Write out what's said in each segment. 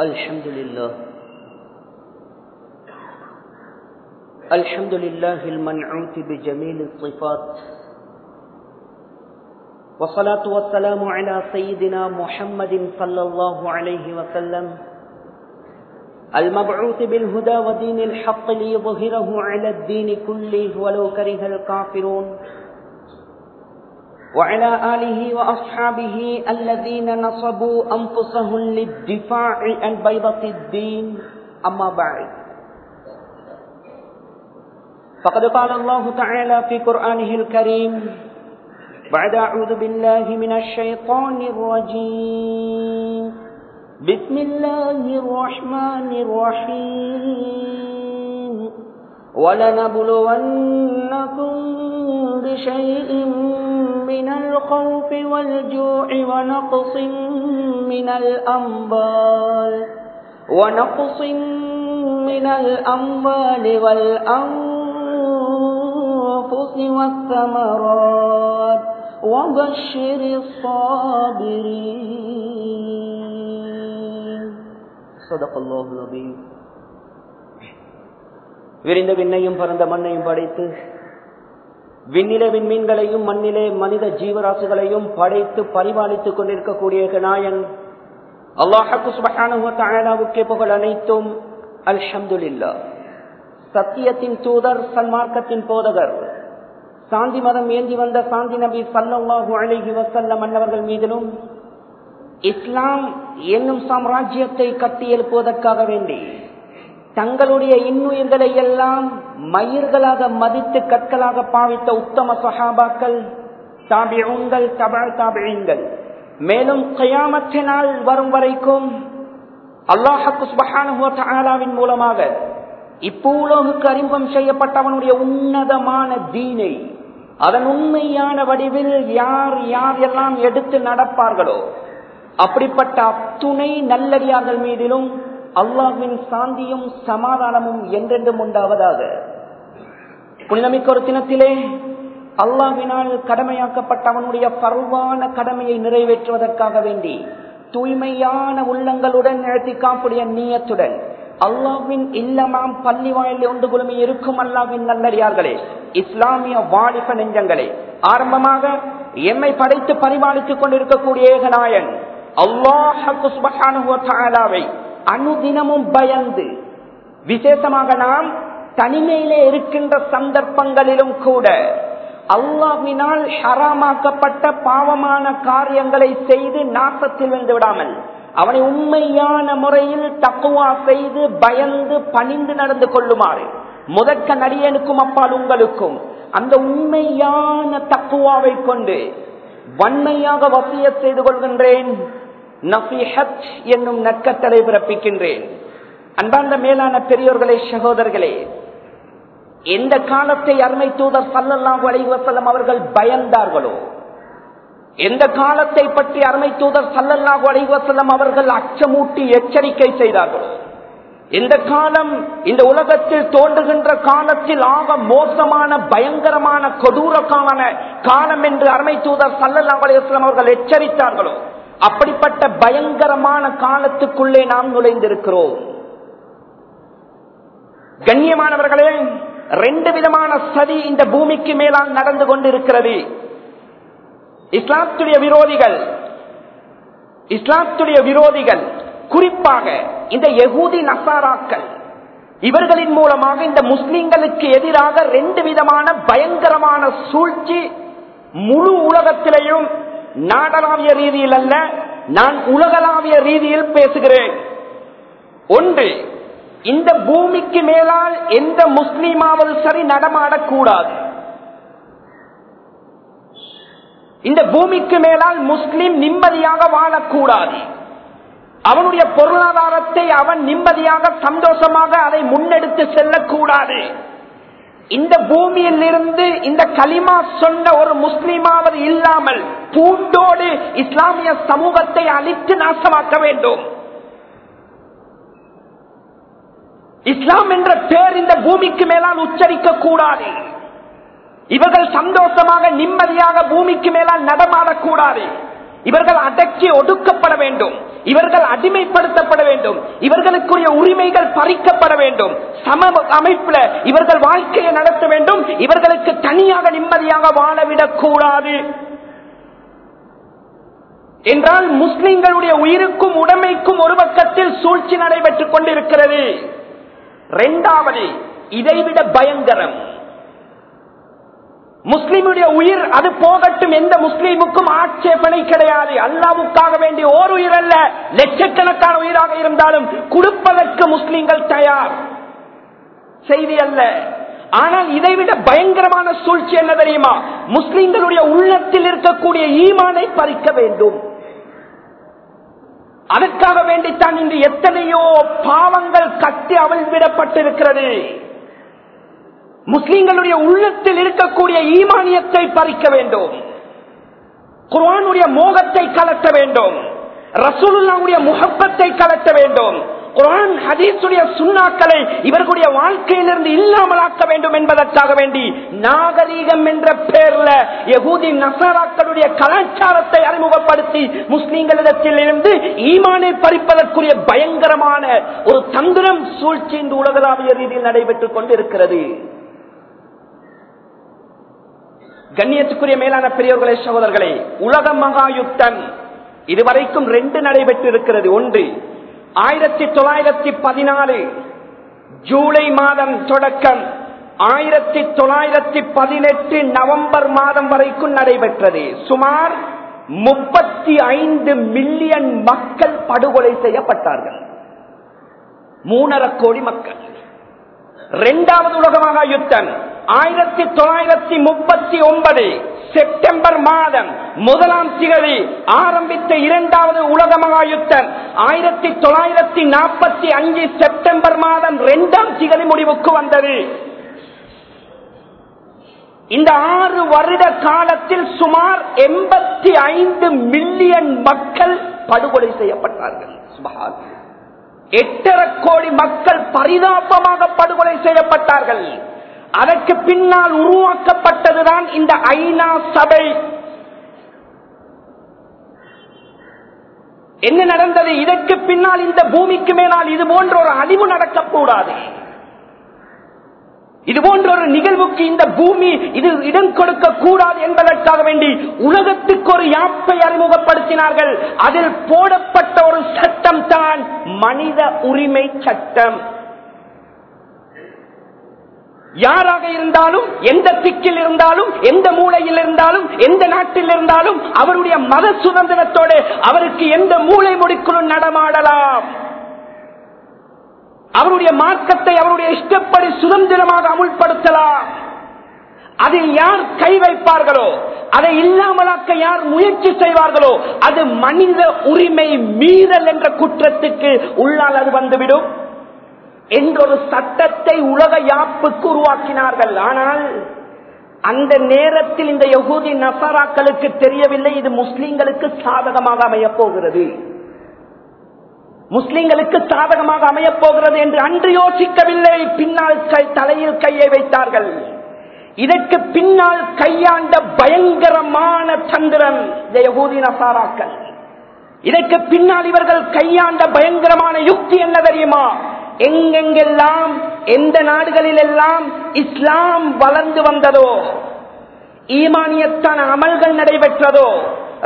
الحمد لله. الحمد لله المنعوت بجميل الصفات. والصلاة والسلام على سيدنا محمد صلى الله عليه وسلم. المبعوث بالهدى ودين الحق ليظهره على الدين كله ولو كره الكافرون. وعلى آله وأصحابه الذين نصبوا أنفسهم للدفاع عن بيضة الدين. أما بعد. فقد قال الله تعالى في قرآنه الكريم بعد أعوذ بالله من الشيطان الرجيم. بسم الله الرحمن الرحيم. ولنبلونكم بشيء من الخوف والجوع ونقص من الأنبال ونقص من الأموال والأنفس والثمرات. وبشر الصابرين. صدق الله العظيم. விரிந்த விண்ணையும் பரந்த மண்ணையும் படைத்து விண்ணிலே விண்மீன்களையும் மண்ணிலே மனித ஜீவராசிகளையும் படைத்து பரிபாலித்துக் கொண்டிருக்கக்கூடிய நாயன். அல்லாஹு சுபஹானுக்கே புகழ் அனைத்தும். அல்ஹம்துல்லா சத்தியத்தின் தூதர் சன்மார்க்கத்தின் போதகர். சாந்தி மதம் ஏந்தி வந்த சாந்தி நபி சல்லாஹூ அழகி வசல்ல மன்னவர்கள் மீதிலும் இஸ்லாம் என்னும் சாம்ராஜ்யத்தை கட்டி எழுப்புவதற்காக வேண்டி தங்களுடைய இன்னுயிர்களை எல்லாம் மயிர்களாக மதித்து கற்களாக பாவித்த உத்தம சஹாபாக்கள் தாபியங்கள் தபால் தாபியங்கள் மேலும் கயாமத்தினால் வரும் வரைக்கும் அல்லாஹாவின் மூலமாக இப்பூலோகுக்கு அறிமுகம் செய்யப்பட்டவனுடைய உன்னதமான தீனை அதன் உண்மையான வடிவில் யார் யார் எல்லாம் எடுத்து நடப்பார்களோ அப்படிப்பட்ட அத்துணை நல்லடியார்கள் மீதிலும் அல்லாஹின் சாந்தியும் சமாதானமும் என்றென்றும் உண்டாவதாக. புனிதமிக்க ஒரு தினத்திலே அல்லாஹினால் கடமையாக்கப்பட்ட அவனுடைய பருவான கடமையை நிறைவேற்றுவதற்காக வேண்டி தூய்மையான உள்ளங்களுடன் நிகழ்த்திக்காப்புடைய நீயத்துடன் அல்லாவின் இல்லமாம் பள்ளி வாயில் ஒன்று குழுமி இருக்கும் அல்லாவின் நல்லடியார்களே இஸ்லாமிய வாலிப நெஞ்சங்களே ஆரம்பமாக எம்மை படைத்து பரிமாளித்துக் கொண்டிருக்கக்கூடிய ஏகநாயன் அல்லாஹாவை அனுதினமும் பயந்து விசேஷமாக நாம் தனிமையிலே இருக்கின்ற சந்தர்ப்பங்களிலும் கூட அல்லாவினால் ஹராமாக்கப்பட்ட பாவமான காரியங்களை செய்து நாசத்தில் வந்து விடாமல் அவனை உண்மையான முறையில் தக்குவா செய்து பயந்து பணிந்து நடந்து கொள்ளுமாறு முதற்க நடிகனுக்கும் அப்பால் உங்களுக்கும் அந்த உண்மையான தக்குவாவை கொண்டு வன்மையாக வசிய செய்து கொள்கின்றேன். நபிஹத் என்னும் நற்கத்தலை பிறப்பிக்கின்றேன். அன்பார்ந்த மேலான பெரியோர்களே சகோதரர்களே எந்த காலத்தை அருமை தூதர் சல்லல்லாஹு அலைவசல்லம் அவர்கள் பயந்தார்களோ எந்த காலத்தை பற்றி அருமை தூதர் சல்லல்லாஹு அலைவசல்லம் அவர்கள் அச்சமூட்டி எச்சரிக்கை செய்தார்களோ இந்த காலம் இந்த உலகத்தில் தோன்றுகின்ற காலத்தில் ஆக மோசமான பயங்கரமான கொடூரமான காலம் என்று அருமை தூதர் சல்லல்லாஹு அலைவசல்லம் அவர்கள் எச்சரித்தார்களோ அப்படிப்பட்ட பயங்கரமான காலத்துக்குள்ளே நாம் நுழைந்திருக்கிறோம். கண்ணியமானவர்களே ரெண்டு விதமான சதி இந்த பூமிக்கு மேலால் நடந்து கொண்டிருக்கிறது. இஸ்லாத்துடைய விரோதிகள் இஸ்லாத்துடைய விரோதிகள் குறிப்பாக இந்த யகூதி நசாராக்கள் இவர்களின் மூலமாக இந்த முஸ்லிம்களுக்கு எதிராக ரெண்டு விதமான பயங்கரமான சூழ்ச்சி முழு உலகத்திலேயும் நாடளாவிய ரீதியில் அல்ல நான் உலகளாவிய ரீதியில் பேசுகிறேன். ஒன்று இந்த பூமிக்கு மேலால் எந்த முஸ்லீமாவது சரி நடமாடக்கூடாது. இந்த பூமிக்கு மேலால் முஸ்லிம் நிம்மதியாக வாழக்கூடாது. அவனுடைய பொருளாதாரத்தை அவன் நிம்மதியாக சந்தோஷமாக அதை முன்னெடுத்து செல்லக்கூடாது. இந்த பூமியில் இருந்து இந்த களிமா சொன்ன ஒரு முஸ்லீமாவது இல்லாமல் பூண்டோடு இஸ்லாமிய சமூகத்தை அழித்து நாசமாக்க வேண்டும். இஸ்லாம் என்ற பேர் இந்த பூமிக்கு மேலால் உச்சரிக்க கூடாது. இவர்கள் சந்தோஷமாக நிம்மதியாக பூமிக்கு மேலால் நடமாடக்கூடாது. இவர்கள் அடக்கி ஒடுக்கப்பட வேண்டும். இவர்கள் அடிமைப்படுத்தப்பட வேண்டும். இவர்களுக்குரிய உரிமைகள் பறிக்கப்பட வேண்டும். சம அமைப்புல இவர்கள் வாழ்க்கையை நடத்த வேண்டும். இவர்களுக்கு தனியாக நிம்மதியாக வாழவிடக் கூடாது. என்றால் முஸ்லிம்களுடைய உயிருக்கும் உடைமைக்கும் ஒரு பக்கத்தில் சூழ்ச்சி நடைபெற்றுக் கொண்டிருக்கிறது. இரண்டாவது இதைவிட பயங்கரம். முஸ்லிமுடைய உயிர் அது போகட்டும் எந்த முஸ்லீமுக்கும் ஆட்சேபனை கிடையாது. அல்லாவுக்காக வேண்டிய ஓர் உயிர் அல்ல லட்சக்கணக்கான உயிராக இருந்தாலும் கொடுப்பதற்கு முஸ்லிம்கள் தயார். செய்தி அல்ல. ஆனால் இதைவிட பயங்கரமான சூழ்ச்சி என்ன தெரியுமா? முஸ்லிம்களுடைய உள்ளத்தில் இருக்கக்கூடிய ஈமானை பறிக்க வேண்டும். அதற்காக வேண்டித்தான் இன்று எத்தனையோ பாவங்கள் கட்டி அவிழ்விடப்பட்டிருக்கிறது முஸ்லிம்களுடைய உள்ளத்தில் இருக்கக்கூடிய ஈமானியத்தை பறிக்க வேண்டும். குர்ஆனுடைய மோகத்தை கலட்ட வேண்டும். ரசூலுல்லாவுடைய முகப்பத்தை கலட்ட வேண்டும். குரான் ஹதீஸுடைய சுண்ணாக்களை இவர்களுடைய வாழ்க்கையிலிருந்து இல்லாமலாக்க வேண்டும் என்பதற்காக வேண்டி நாகரீகம் என்ற பெயர்ல யகூதி நசராக்களுடைய கலாச்சாரத்தை அறிமுகப்படுத்தி முஸ்லீம்களிடத்தில் இருந்து ஈமானை பறிப்பதற்குரிய பயங்கரமான ஒரு தந்திரம் சூழ்ச்சி இந்த உலகளாவிய ரீதியில் நடைபெற்றுக் கொண்டிருக்கிறது. கண்ணியத்துக்குரிய மேலான பெரியவர்களே சகோதரர்களே உலக மகா யுத்தம் இதுவரைக்கும் ரெண்டு நடைபெற்று இருக்கிறது ஒன்று ஆயிரத்தி தொள்ளாயிரத்தி பதினாலு ஜூலை மாதம் தொடக்கம். ஆயிரத்தி தொள்ளாயிரத்தி பதினெட்டு நவம்பர் மாதம் வரைக்கும் நடைபெற்றது. சுமார் முப்பத்தி ஐந்து மில்லியன் மக்கள் படுகொலை செய்யப்பட்டார்கள். மூணரை கோடி மக்கள். இரண்டாவது உலகமாக யுத்தம் ஆயிரத்தி தொள்ளாயிரத்தி முப்பத்தி ஒன்பது செப்டம்பர் மாதம் முதலாம் திகதி ஆரம்பித்த இரண்டாவது உலக மகாயுத்தம். ஆயிரத்தி தொள்ளாயிரத்தி நாற்பத்தி அஞ்சு செப்டம்பர் மாதம் இரண்டாம் திகதி முடிவுக்கு வந்தது. இந்த ஆறு வருட காலத்தில் சுமார் எண்பத்தி ஐந்து மில்லியன் மக்கள் படுகொலை செய்யப்பட்டார்கள். எட்டரை கோடி மக்கள் பரிதாபமாக படுகொலை செய்யப்பட்டார்கள். அதற்கு பின்னால் உருவாக்கப்பட்டதுதான் இந்த ஐநா சபை. என்ன நடந்தது? இதற்கு பின்னால் இந்த பூமிக்கு மேலால் இது போன்ற ஒரு அழிவு நடக்கக்கூடாது. இது போன்ற ஒரு நிகழ்வுக்கு இந்த பூமி இது இடம் கொடுக்க கூடாது என்பதற்காக வேண்டி உலகத்துக்கு ஒரு யாப்பை அறிமுகப்படுத்தினார்கள். அதில் போடப்பட்ட ஒரு சட்டம் தான் மனித உரிமை சட்டம். யாராக இருந்தாலும் எந்த திக்கில் இருந்தாலும் எந்த மூளையில் இருந்தாலும் எந்த நாட்டில் இருந்தாலும் அவருடைய மத சுதந்திரத்தோடு அவருக்கு எந்த மூளை முடிக்குள்ளும் நடமாடலாம். அவருடைய மார்க்கத்தை அவருடைய இஷ்டப்படி சுதந்திரமாக அமுல்படுத்தலாம். அதில் யார் கை வைப்பார்களோ அதை இல்லாமலாக்க யார் முயற்சி செய்வார்களோ அது மனித உரிமை மீறல் என்ற குற்றத்துக்கு உள்ளால் அது வந்துவிடும். என்றொரு சட்டத்தை உலக யாப்புக்கு உருவாக்கினார்கள். ஆனால் அந்த நேரத்தில் இந்த யகூதி நசராக்களுக்கு தெரியவில்லை. இது முஸ்லிம்களுக்கு சாதகமாக அமையப் போகிறது முஸ்லிம்களுக்கு சாதகமாக அமையப் போகிறது என்று அன்று யோசிக்கவில்லை. பின்னால் கை- தலையில் கையை வைத்தார்கள். இதற்கு பின்னால் கையாண்ட பயங்கரமான சந்திரன் இந்த யகூதி நசாராக்கள். இதற்கு பின்னால் இவர்கள் கையாண்ட பயங்கரமான யுக்தி என்ன தெரியுமா? எங்கெங்கெல்லாம் எந்த நாடுகளில் எல்லாம் இஸ்லாம் வளர்ந்து வந்ததோ ஈமானியத்தான அமல்கள் நடைபெற்றதோ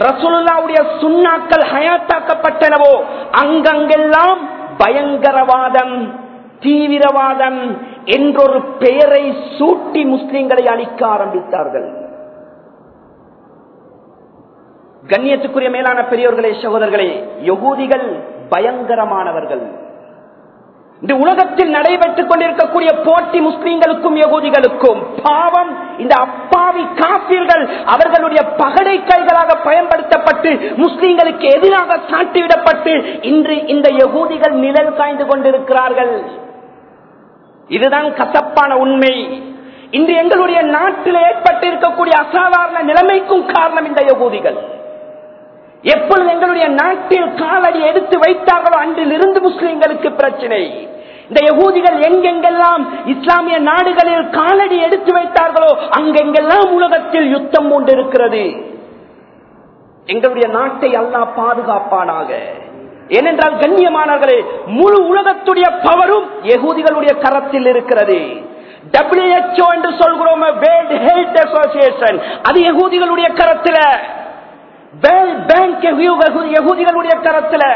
ரசூலுல்லாவுடைய சுண்ணாக்கள் ஹயாத்தாக்கப்பட்டனவோ அங்கங்கெல்லாம் பயங்கரவாதம் தீவிரவாதம் என்றொரு பெயரை சூட்டி முஸ்லிம்களை அழிக்க ஆரம்பித்தார்கள். கண்ணியத்துக்குரிய மேலான பெரியோர்களே சகோதரர்களே யகூதிகள் பயங்கரமானவர்கள். இந்த உலகத்தில் நடைபெற்றுக் கொண்டிருக்கக்கூடிய போட்டி முஸ்லிம்களுக்கும் யகூதிகளுக்கும் பாவம். இந்த அப்பாவி காப்பீர்கள் அவர்களுடைய பகடை கைகளாக பயன்படுத்தப்பட்டு முஸ்லிம்களுக்கு எதிராக சாட்டிவிடப்பட்டு இன்று இந்த யகூதிகள் நிழல் காய்ந்து கொண்டிருக்கிறார்கள். இதுதான் கசப்பான உண்மை. இன்று எங்களுடைய நாட்டில் ஏற்பட்டு இருக்கக்கூடிய அசாதாரண நிலைமைக்கும் காரணம் இந்த யகூதிகள். எப்பொழுது எங்களுடைய நாட்டில் காலடி எடுத்து வைத்தார்களோ அன்றில் இருந்து முஸ்லிம்களுக்கு பிரச்சனை. இந்த யகூதிகள் எங்கெங்கெல்லாம் இஸ்லாமிய நாடுகளில் காலடி எடுத்து வைத்தார்களோ அங்கெங்கெல்லாம் உலகத்தில் யுத்தம் கொண்டிருக்கிறது எங்களுடைய நாட்டை அல்லா பாதுகாப்பானாக. ஏனென்றால் கண்ணியமானவர்களே முழு உலகத்துடைய பவரும் யகூதிகளுடைய கரத்தில் இருக்கிறது. டபிள்யூஹெச்ஓ என்று சொல்கிறோம் வேர்ல்ட் ஹெல்த் அசோசியேஷன் அது யகூதிகளுடைய கரத்தில். யகூதிகளுடைய கரத்தில்.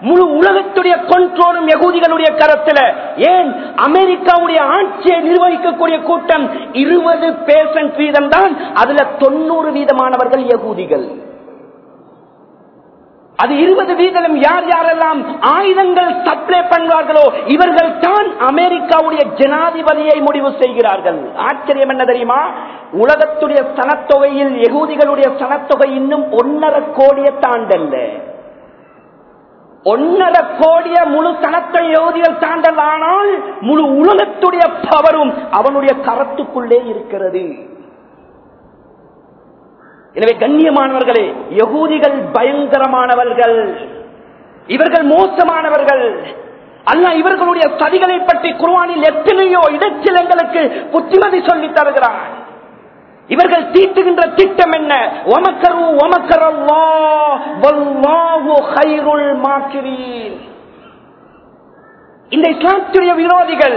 முழு உலகத்துடைய கண்ட்ரோலும் யகூதிகளுடைய கரத்தில். ஏன்? அமெரிக்காவுடைய ஆட்சியை நிர்வகிக்கக்கூடிய கூட்டம் இருபது பேர்சன்ட் வீதம் தான். அதுல தொண்ணூறு வீதமானவர்கள் யகூதிகள். அது இருபது வீதம் யார் யாரெல்லாம் ஆயுதங்கள் சப்ளை பண்ணுவார்களோ இவர்கள் தான் அமெரிக்காவுடைய ஜனாதிபதியை முடிவு செய்கிறார்கள். ஆச்சரியம் என்ன தெரியுமா? உலகத்துடைய சனத்தொகையில் எகூதிகளுடைய சனத்தொகை இன்னும் ஒன்னரை கோடியை தாண்டல்ல. ஒன்னரை கோடிய முழு சனத்தை யோதிகள் தாண்டல் ஆனால் முழு உலகத்துடைய பவரும் அவனுடைய கரத்துக்குள்ளே இருக்கிறது. எனவே கண்ணியமானவர்களே யகூதிகள் பயங்கரமானவர்கள் இவர்கள் மோசமானவர்கள். அல்ல இவர்களுடைய சதிகளை பற்றி குருவானில் எத்தனையோ இடத்தில் எங்களுக்கு புத்திமதி சொல்லி தருகிறான். இவர்கள் தீட்டுகின்ற திட்டம் என்ன? ஒமக்கரு ஒமக்கரல்லா இந்த இஸ்லாத்துடைய விரோதிகள்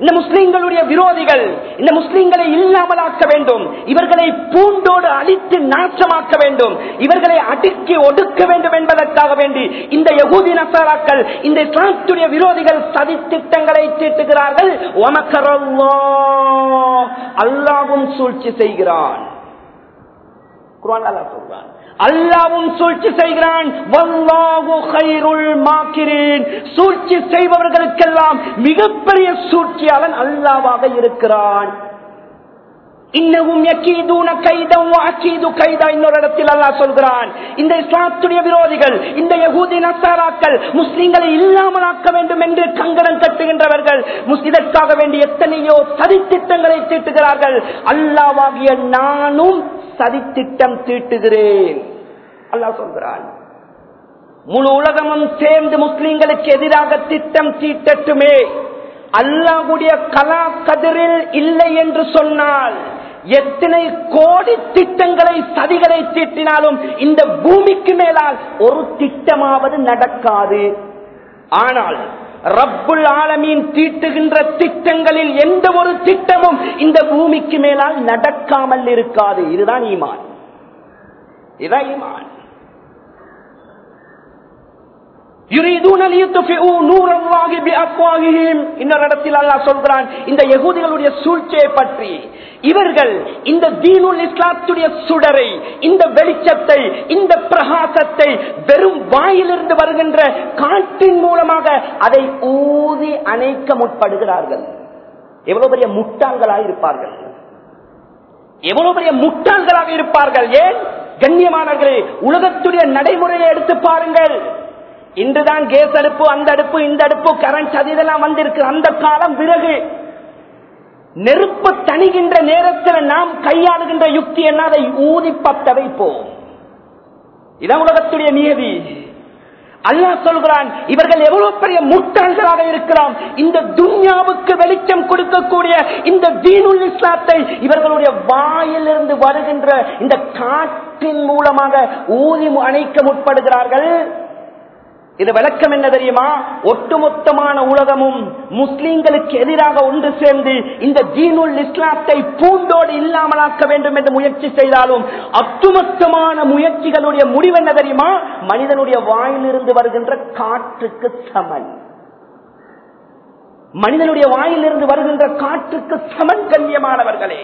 இந்த முஸ்லிம்களுடைய விரோதிகள் இந்த முஸ்லிம்களை இல்லாமலாக்க வேண்டும். இவர்களை பூண்டோடு அழித்து நாச்சமாக்க வேண்டும். இவர்களை அடுக்கி ஒடுக்க வேண்டும் என்பதற்காக வேண்டி இந்த யகுதி நசாராக்கள் இந்த இஸ்லாத்துடைய விரோதிகள் சதி திட்டங்களை தீட்டுகிறார்கள் அல்லாவும் சூழ்ச்சி செய்கிறான். குரான் அல்லாஹ் சொல்றான். அல்லாவும் சூழ்ச்சி செய்கிறான். கைருள் மாக்கிறேன் சூழ்ச்சி செய்பவர்களுக்கெல்லாம் மிகப்பெரிய சூழ்ச்சியாளன் அல்லாவாக இருக்கிறான். இன்னமும் யக்கீதூன கைதம் அக்கீது கைதா இன்னொரு இடத்தில் அல்லாஹ் சொல்கிறான். இந்த இஸ்லாத்துடைய விரோதிகள் இந்த யகூதி நசாராக்கள் முஸ்லீம்களை இல்லாமல் ஆக்க வேண்டும் என்று கங்கணம் கட்டுகின்றவர்கள் இதற்காக வேண்டி எத்தனையோ சதித்திட்டங்களை தீட்டுகிறார்கள். அல்லாவாகிய நானும் சதித்திட்டம் தீட்டுகிறேன். அல்லாஹ் சொல்கிறான். முழு உலகமும் சேர்ந்து முஸ்லீம்களுக்கு எதிராக திட்டம் தீட்டட்டுமே. அல்லாஹுடைய கலா கதிரில் இல்லை என்று சொன்னால் எத்தனை கோடி திட்டங்களை சதிகளை தீட்டினாலும் இந்த பூமிக்கு மேலால் ஒரு திட்டமாவது நடக்காது. ஆனால் ரப்புல் ஆலமீன் தீட்டுகின்ற திட்டங்களில் எந்த ஒரு திட்டமும் இந்த பூமிக்கு மேலால் நடக்காமல் இருக்காது. இதுதான் ஈமான். இதுதான் ஈமான் இன்னொரு இடத்தில் அல்லாஹ் சொல்கிறான் இந்த யகூதிகளுடைய சூழ்ச்சியை பற்றி. இவர்கள் இந்த தீனுல் இஸ்லாத்துடைய சுடரை இந்த வெளிச்சத்தை இந்த பிரகாசத்தை வெறும் வாயிலிருந்து வருகின்ற காற்றின் மூலமாக அதை ஊதி அணைக்க முற்படுகிறார்கள். எவ்வளவு பெரிய முட்டாள்களாக இருப்பார்கள். எவ்வளவு பெரிய முட்டாள்களாக இருப்பார்கள். ஏன்? கண்ணியமானவர்களே உலகத்துடைய நடைமுறையை எடுத்து பாருங்கள். இன்றுதான் கேஸ் அடுப்பு அந்த அடுப்பு இந்த அடுப்பு கரண்ட் அது இதெல்லாம் வந்திருக்கு. அந்த காலம் பிறகு நெருப்பு தணிகின்ற நேரத்தில் நாம் கையாளுகின்ற யுக்தி என்ன? அதை ஊதி பத்த வைப்போம். இதான் உலகத்துடைய நியதி. அல்லா சொல்கிறான் இவர்கள் எவ்வளவு பெரிய முட்டாள்களாக இருக்கிறோம். இந்த துன்யாவுக்கு வெளிச்சம் கொடுக்கக்கூடிய இந்த தீனுல் இஸ்லாத்தை இவர்களுடைய வாயிலிருந்து வருகின்ற இந்த காற்றின் மூலமாக ஊதி அணைக்க முற்படுகிறார்கள். இது விளக்கம் என்ன தெரியுமா? ஒட்டுமொத்தமான உலகமும் முஸ்லீம்களுக்கு எதிராக ஒன்று சேர்ந்து இந்த ஜீனுல் இஸ்லாத்தை பூண்டோடு இல்லாமலாக்க வேண்டும் என்று முயற்சி செய்தாலும் அத்துமொத்தமான முயற்சிகளுடைய முடிவு என்ன தெரியுமா? மனிதனுடைய வாயிலிருந்து வருகின்ற காற்றுக்கு சமன். மனிதனுடைய வாயிலிருந்து வருகின்ற காற்றுக்கு சமன் கண்ணியமானவர்களே.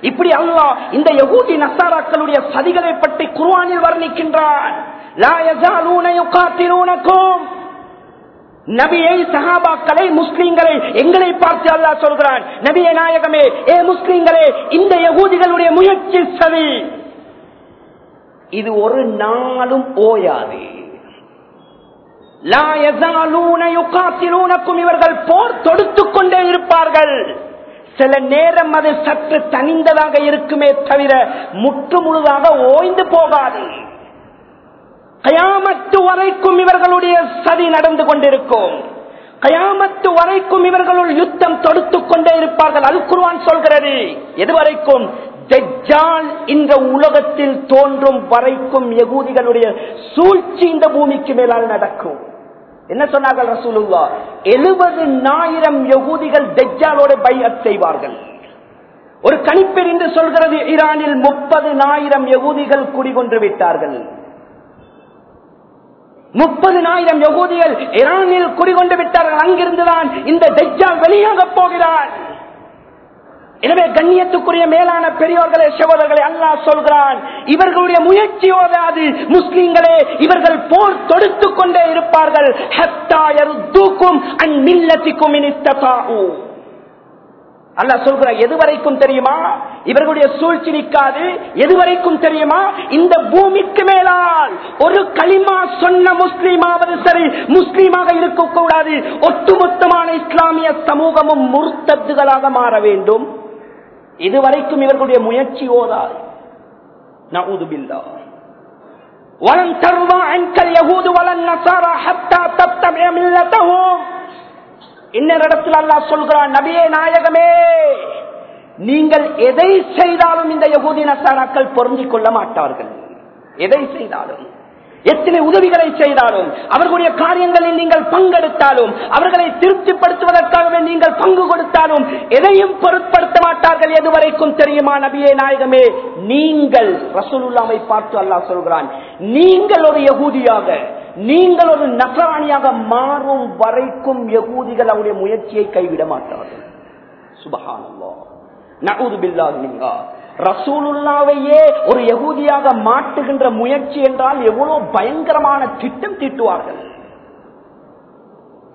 இப்படி அல்லா இந்த யகூதி நசாராக்களுடைய சதிகளை பற்றி குருவானில் வர்ணிக்கின்றான். நபியை சஹாபாக்களை முஸ்லீம்களை எங்களை பார்த்து அல்லாஹ் சொல்கிறான் நபிய நாயகமே ஏ முஸ்லீம்களே இந்த யகூதிகளுடைய முயற்சி சதி இது ஒரு நாளும் ஓயாது. லா இவர்கள் போர் தொடுத்துக் கொண்டே இருப்பார்கள். சில நேரம் அது சற்று தனிந்ததாக இருக்குமே தவிர முற்று முழுதாக ஓய்ந்து போகாது. கயாமத்து வரைக்கும் இவர்களுடைய சதி நடந்து கொண்டிருக்கும். கயாமத்து வரைக்கும் இவர்களுள் யுத்தம் தொடுத்துக் கொண்டே இருப்பார்கள். அது குருவான் சொல்கிறது. எதுவரைக்கும் தெஜால் இந்த உலகத்தில் தோன்றும் வரைக்கும் யகூதிகளுடைய சூழ்ச்சி இந்த பூமிக்கு மேலால் நடக்கும். என்ன சொன்னார்கள் ரசூலுல்லா எழுபது ஆயிரம் யகூதிகள் தெஜாலோட பையத் செய்வார்கள். ஒரு கணிப்பெறிந்து சொல்கிறது ஈரானில் முப்பது ஆயிரம் யகூதிகள் குடிகொன்று விட்டார்கள். முப்பதினாயிரம் யகுதிகள் ஈரானில் குறிகொண்டு விட்டார்கள் அங்கிருந்துதான் இந்த டெஜால் வெளியாக போகிறான் எனவே கண்ணியத்துக்குரிய மேலான பெரியோர்களே சகோதரர்களை அல்லாஹ் சொல்கிறான் இவர்களுடைய முயற்சியோதாது முஸ்லிம்களே இவர்கள் போர் தொடுத்துக் கொண்டே இருப்பார்கள். தூக்கும் அந்நில்லத்திக்கும் அல்லாஹ் சொல்கிற எதுவரைக்கும் தெரியுமா இவர்களுடைய சூழ்ச்சி நிற்காது எதுவரைக்கும் தெரியுமா இந்த பூமிக்கு மேலால் ஒரு களிமா சொன்ன முஸ்லீமாவது சரி முஸ்லீமாக இருக்கக்கூடாது ஒட்டுமொத்தமான இஸ்லாமிய சமூகமும் முர்த்தத்துகளாக மாற வேண்டும் இதுவரைக்கும் இவர்களுடைய முயற்சி ஓதாது நவுதுபில்லா ولن ترضى عنك اليهود ولا النصارى حتى تتبع ملتهم இன்ன இடத்தில் அல்லாஹ் சொல்கிறான் நபியே நாயகமே நீங்கள் எதை செய்தாலும் இந்த யகூதி நசாராக்கள் பொருந்திக் கொள்ள மாட்டார்கள். எதை செய்தாலும் எத்தனை உதவிகளை செய்தாலும் அவர்களுடைய காரியங்களில் நீங்கள் பங்கெடுத்தாலும் அவர்களை திருப்திப்படுத்துவதற்காகவே நீங்கள் பங்கு கொடுத்தாலும் எதையும் பொருட்படுத்த மாட்டார்கள் எதுவரைக்கும் தெரியுமா நபியே நாயகமே நீங்கள் ரசூலுல்லாவை பார்த்து அல்லாஹ் சொல்கிறான் நீங்கள் ஒரு யகூதியாக நீங்கள் ஒரு நசராணியாக மாறும் வரைக்கும் யகூதிகள் அவருடைய முயற்சியை கைவிட மாட்டார்கள். சுபகானல்லா நகூது ரசூலுல்லாவையே ஒரு யகூதியாக மாட்டுகின்ற முயற்சி என்றால் எவ்வளவு பயங்கரமான திட்டம் தீட்டுவார்கள்.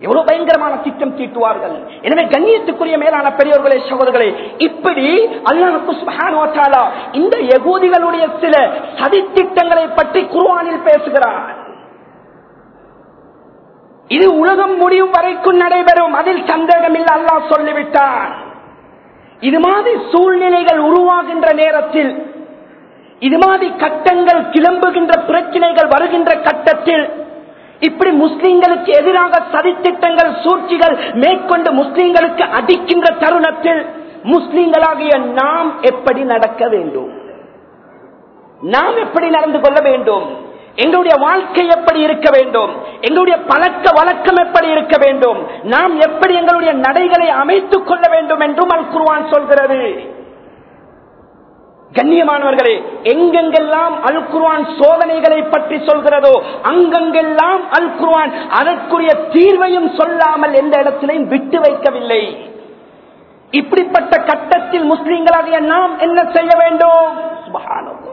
எவ்வளவு பயங்கரமான திட்டம் தீட்டுவார்கள். எனவே கண்ணியத்துக்குரிய மேலான பெரியவர்களே சகோதரர்களே இப்படி அல்லாஹு இந்த யகூதிகளுடைய சில சதித்திட்டங்களை பற்றி குருவானில் பேசுகிறார். இது உலகம் முடியும் வரைக்கும் நடைபெறும். அதில் சந்தேகமில்லை. அல்லா சொல்லிவிட்டார் இது மாதிரி சூழ்நிலைகள் உருவாகின்ற நேரத்தில் இது மாதிரி கட்டங்கள் கிளம்புகின்ற பிரச்சனைகள் வருகின்ற கட்டத்தில் இப்படி முஸ்லிம்களுக்கு எதிராக சதித்திட்டங்கள் சூழ்ச்சிகள் மேற்கொண்டு முஸ்லிம்களுக்கு அடிக்கின்ற தருணத்தில் முஸ்லிம்களாகிய நாம் எப்படி நடக்க வேண்டும்? நாம் எப்படி நடந்து கொள்ள வேண்டும்? எங்களுடைய வாழ்க்கை எப்படி இருக்க வேண்டும்? எங்களுடைய பழக்க வழக்கம் எப்படி இருக்க வேண்டும்? நாம் எப்படி எங்களுடைய நடைகளை அமைத்துக் கொள்ள வேண்டும் என்றும் அல் குருவான் சொல்கிறது. கண்ணியமானவர்களே எங்கெங்கெல்லாம் அல் குர்வான் சோதனைகளை பற்றி சொல்கிறதோ அங்கெங்கெல்லாம் அல் குர்வான் அதற்குரிய தீர்வையும் சொல்லாமல் எந்த இடத்திலையும் விட்டு வைக்கவில்லை. இப்படிப்பட்ட கட்டத்தில் முஸ்லீம்களாகிய நாம் என்ன செய்ய வேண்டும்?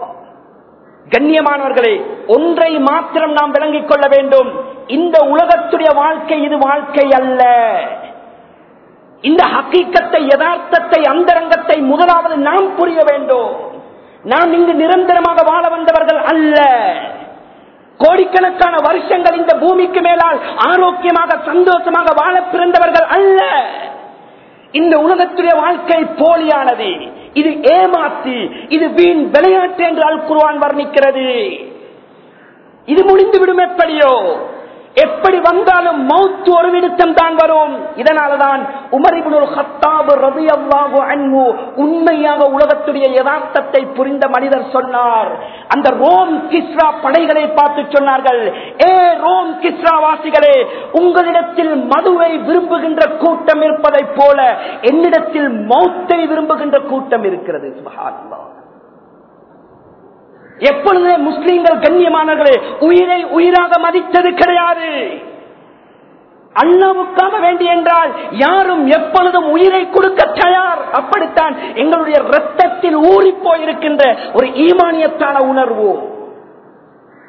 கண்ணியமானவர்களே ஒன்றை மாத்திரம் நாம் விளங்கிக் கொள்ள வேண்டும். இந்த உலகத்துடைய வாழ்க்கை இது வாழ்க்கை அல்ல. இந்த ஹக்கீக்கத்தை யதார்த்தத்தை அந்தரங்கத்தை முதலாவது நாம் புரிய வேண்டும். நாம் இங்கு நிரந்தரமாக வாழ வந்தவர்கள் அல்ல. கோடிக்கணக்கான வருஷங்கள் இந்த பூமிக்கு மேலால் ஆரோக்கியமாக சந்தோஷமாக வாழ பிறந்தவர்கள் அல்ல. இந்த உலகத்துடைய வாழ்க்கை போலியானது. இது ஏமாத்தி இது வீண் விளையாட்டு என்று அல் குருவான் வர்ணிக்கிறது. இது முடிந்துவிடும் எப்படியோ? எப்படி வந்தாலும் மௌத்து ஒரு நிமித்தம் தான் வரும். இதனாலதான் உமரிபுல் ஹத்தாபு ரவி அல்லாஹு அன்பு உண்மையாக உலகத்துடைய யதார்த்தத்தை புரிந்த மனிதர் சொன்னார். அந்த ரோம் கிஸ்ரா படைகளை பார்த்து சொன்னார்கள். ஏ ரோம் கிஸ்ரா வாசிகளே உங்களிடத்தில் மதுவை விரும்புகின்ற கூட்டம் இருப்பதைப் போல என்னிடத்தில் மௌத்தை விரும்புகின்ற கூட்டம் இருக்கிறது. சுபஹானல்லாஹ். எப்பொழுது முஸ்லீம்கள் கண்ணியமானவர்களே உயிரை உயிராக மதித்தது கிடையாது. அண்ணாவுக்காக வேண்டி என்றால் யாரும் எப்பொழுதும் உயிரை கொடுக்க தயார். அப்படித்தான் எங்களுடைய ரத்தத்தில் ஊறி போயிருக்கின்ற ஒரு ஈமானியத்தான உணர்வு.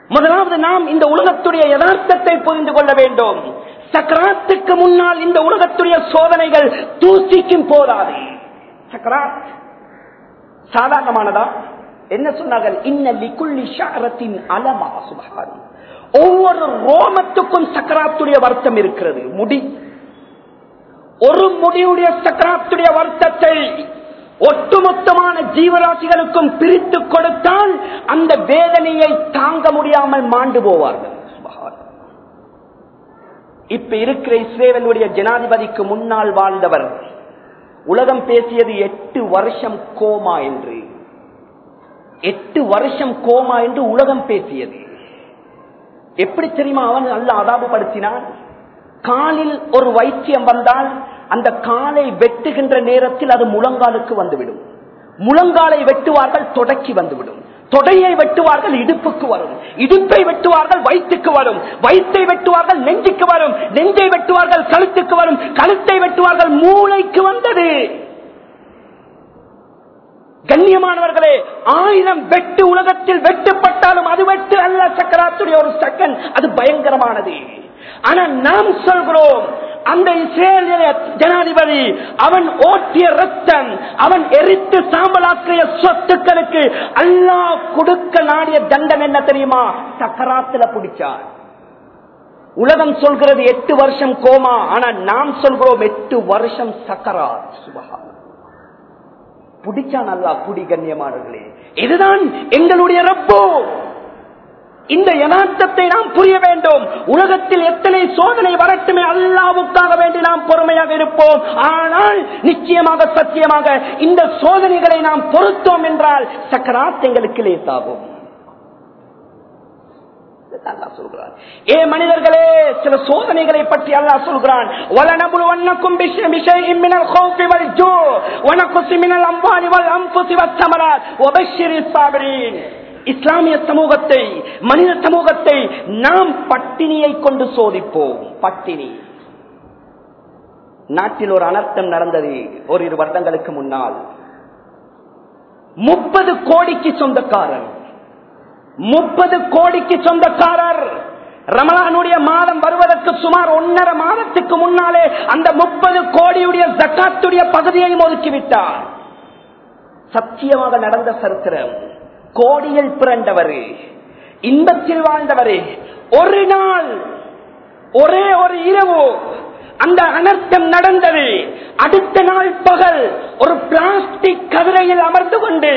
முதலாவது நாம் இந்த உலகத்துடைய யதார்த்தத்தை புரிந்து கொள்ள வேண்டும். சக்கராத்துக்கு முன்னால் இந்த உலகத்துடைய சோதனைகள் தூசிக்கும் போதாது. சக்கராத் சாதாரணமானதா? என்ன சொன்னார்கள்? இன்ன லிக்குள்ளி ஷாரத்தின் அலமா சுபகாரி ஒவ்வொரு ரோமத்துக்கும் சக்கராத்துடைய வருத்தம் இருக்கிறது. முடி. ஒரு முடியுடைய சக்கராத்துடைய வருத்தத்தை ஒட்டுமொத்தமான ஜீவராசிகளுக்கும் பிரித்து கொடுத்தால் அந்த வேதனையை தாங்க முடியாமல் மாண்டு போவார்கள். இப்ப இருக்கிற இஸ்ரேவனுடைய ஜனாதிபதிக்கு முன்னால் வாழ்ந்தவர். உலகம் பேசியது எட்டு வருஷம் கோமா என்று. எட்டு வருஷம் கோமா என்று உலகம் பேசியது. எப்படி தெரியுமா? அவன் நல்ல அதாபப்படுத்தினான் காலில் ஒரு வைத்தியம் வந்தால் அந்த காலை வெட்டுகின்ற நேரத்தில் அது முழங்காலுக்கு வந்துவிடும். முழங்காலை வெட்டுவார்கள் தொடக்கி வந்துவிடும். தொடையை வெட்டுவார்கள் இடுப்புக்கு வரும். இடுப்பை வெட்டுவார்கள் வயிற்றுக்கு வரும். வயிற்றை வெட்டுவார்கள் நெஞ்சுக்கு வரும். நெஞ்சை வெட்டுவார்கள் கழுத்துக்கு வரும். கழுத்தை வெட்டுவார்கள் மூளைக்கு வந்தது. கண்ணியமானவர்களே ஆயிரம் வெட்டு உலகத்தில் வெட்டுப்பட்டாலும் அது வெட்டு அல்ல. சக்கராத்துடைய ஒரு செகண்ட் அது பயங்கரமானது. ஆனா நாம் சொல்கிறோம் அந்த இஸ்ரேலிய ஜனாதிபதி அவன் ஓட்டிய ரத்தம் அவன் எரித்து சாம்பலாக்கிய சொத்துக்களுக்கு அல்லாஹ் கொடுக்க நாடிய தண்டம் என்ன தெரியுமா? சக்கராத்துல பிடிச்சார். உலகம் சொல்கிறது எட்டு வருஷம் கோமா ஆனா நாம் சொல்கிறோம் எட்டு வருஷம் சக்கராத் சுபகா பிடிச்சா நல்லா புடி கண்ணியமானவர்களே. இதுதான் எங்களுடைய ரப்போ. இந்த யதார்த்தத்தை நாம் புரிய வேண்டும். உலகத்தில் எத்தனை சோதனை வரட்டுமே அல்லாவுக்காக வேண்டி நாம் பொறுமையாக இருப்போம். ஆனால் நிச்சயமாக சத்தியமாக இந்த சோதனைகளை நாம் பொருத்தோம் என்றால் சக்கராத் எங்களுக்கு லேசாகும். அல்லா சொல்கிறான். ஏ மனிதர்களே சில சோதனைகளை பற்றி அல்லா சொல்கிறான். இஸ்லாமிய சமூகத்தை மனித சமூகத்தை நாம் பட்டினியை கொண்டு சோதிப்போம். பட்டினி. நாட்டில் ஒரு அனர்த்தம் நடந்தது ஒரு இரு வருடங்களுக்கு முன்னால். முப்பது கோடிக்கு சொந்தக்காரன். முப்பது கோடிக்கு சொந்தக்காரர். ரமலானுடைய மாதம் வருவதற்கு சுமார் ஒன்னரை மாதத்துக்கு முன்னாலே அந்த முப்பது கோடியுடைய ஜக்காத்துடைய பகுதியையும் ஒதுக்கிவிட்டார். சத்தியமாக நடந்த சரித்திரம். கோடியில் பிறந்தவர் இன்பத்தில் வாழ்ந்தவர் ஒரு நாள் ஒரே ஒரு இரவு அந்த அனர்த்தம் நடந்தது. அடுத்த நாள் பகல் ஒரு பிளாஸ்டிக் கதிரையில் அமர்ந்து கொண்டு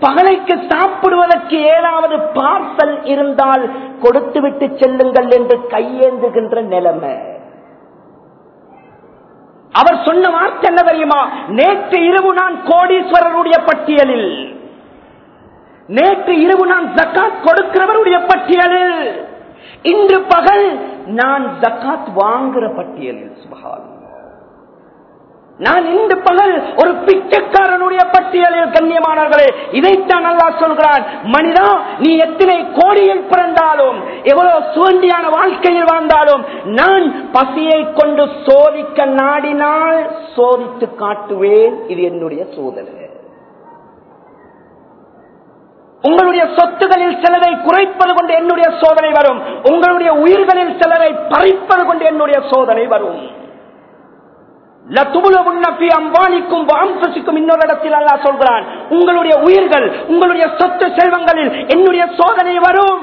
பகலைக்கு சாப்பிடுவதற்கு ஏதாவது பார்சல் இருந்தால் கொடுத்து விட்டு செல்லுங்கள் என்று கையேந்துகின்ற நிலைமை. அவர் சொன்ன வார்த்தை என்ன தெரியுமா? நேற்று இரவு நான் கோடீஸ்வரருடைய பட்டியலில். நேற்று இரவு நான் ஜக்காத் கொடுக்கிறவருடைய பட்டியலில். இன்று பகல் நான் ஜக்காத் வாங்குற பட்டியலில் சுபகான் நான் இன்று பகல் ஒரு பிச்சைக்காரனுடைய பட்டியலில் கண்ணியமானவர்களே இதைத்தான் நல்லா சொல்கிறான். மனிதா நீ எத்தனை கோடியில் பிறந்தாலும் எவ்வளவு சுவண்டியான வாழ்க்கையில் வாழ்ந்தாலும் நான் பசியை கொண்டு சோதிக்க நாடினால் சோதித்து காட்டுவேன். இது என்னுடைய சோதனை. உங்களுடைய சொத்துகளில் சிலரை குறைப்பது கொண்டு என்னுடைய சோதனை வரும். உங்களுடைய உயிர்களில் சிலரை பறிப்பது கொண்டு என்னுடைய சோதனை வரும். இன்னொரு இடத்தில் அல்லா சொல்கிறான் உங்களுடைய உயிர்கள் உங்களுடைய சொத்து செல்வங்களில் என்னுடைய சோதனை வரும்.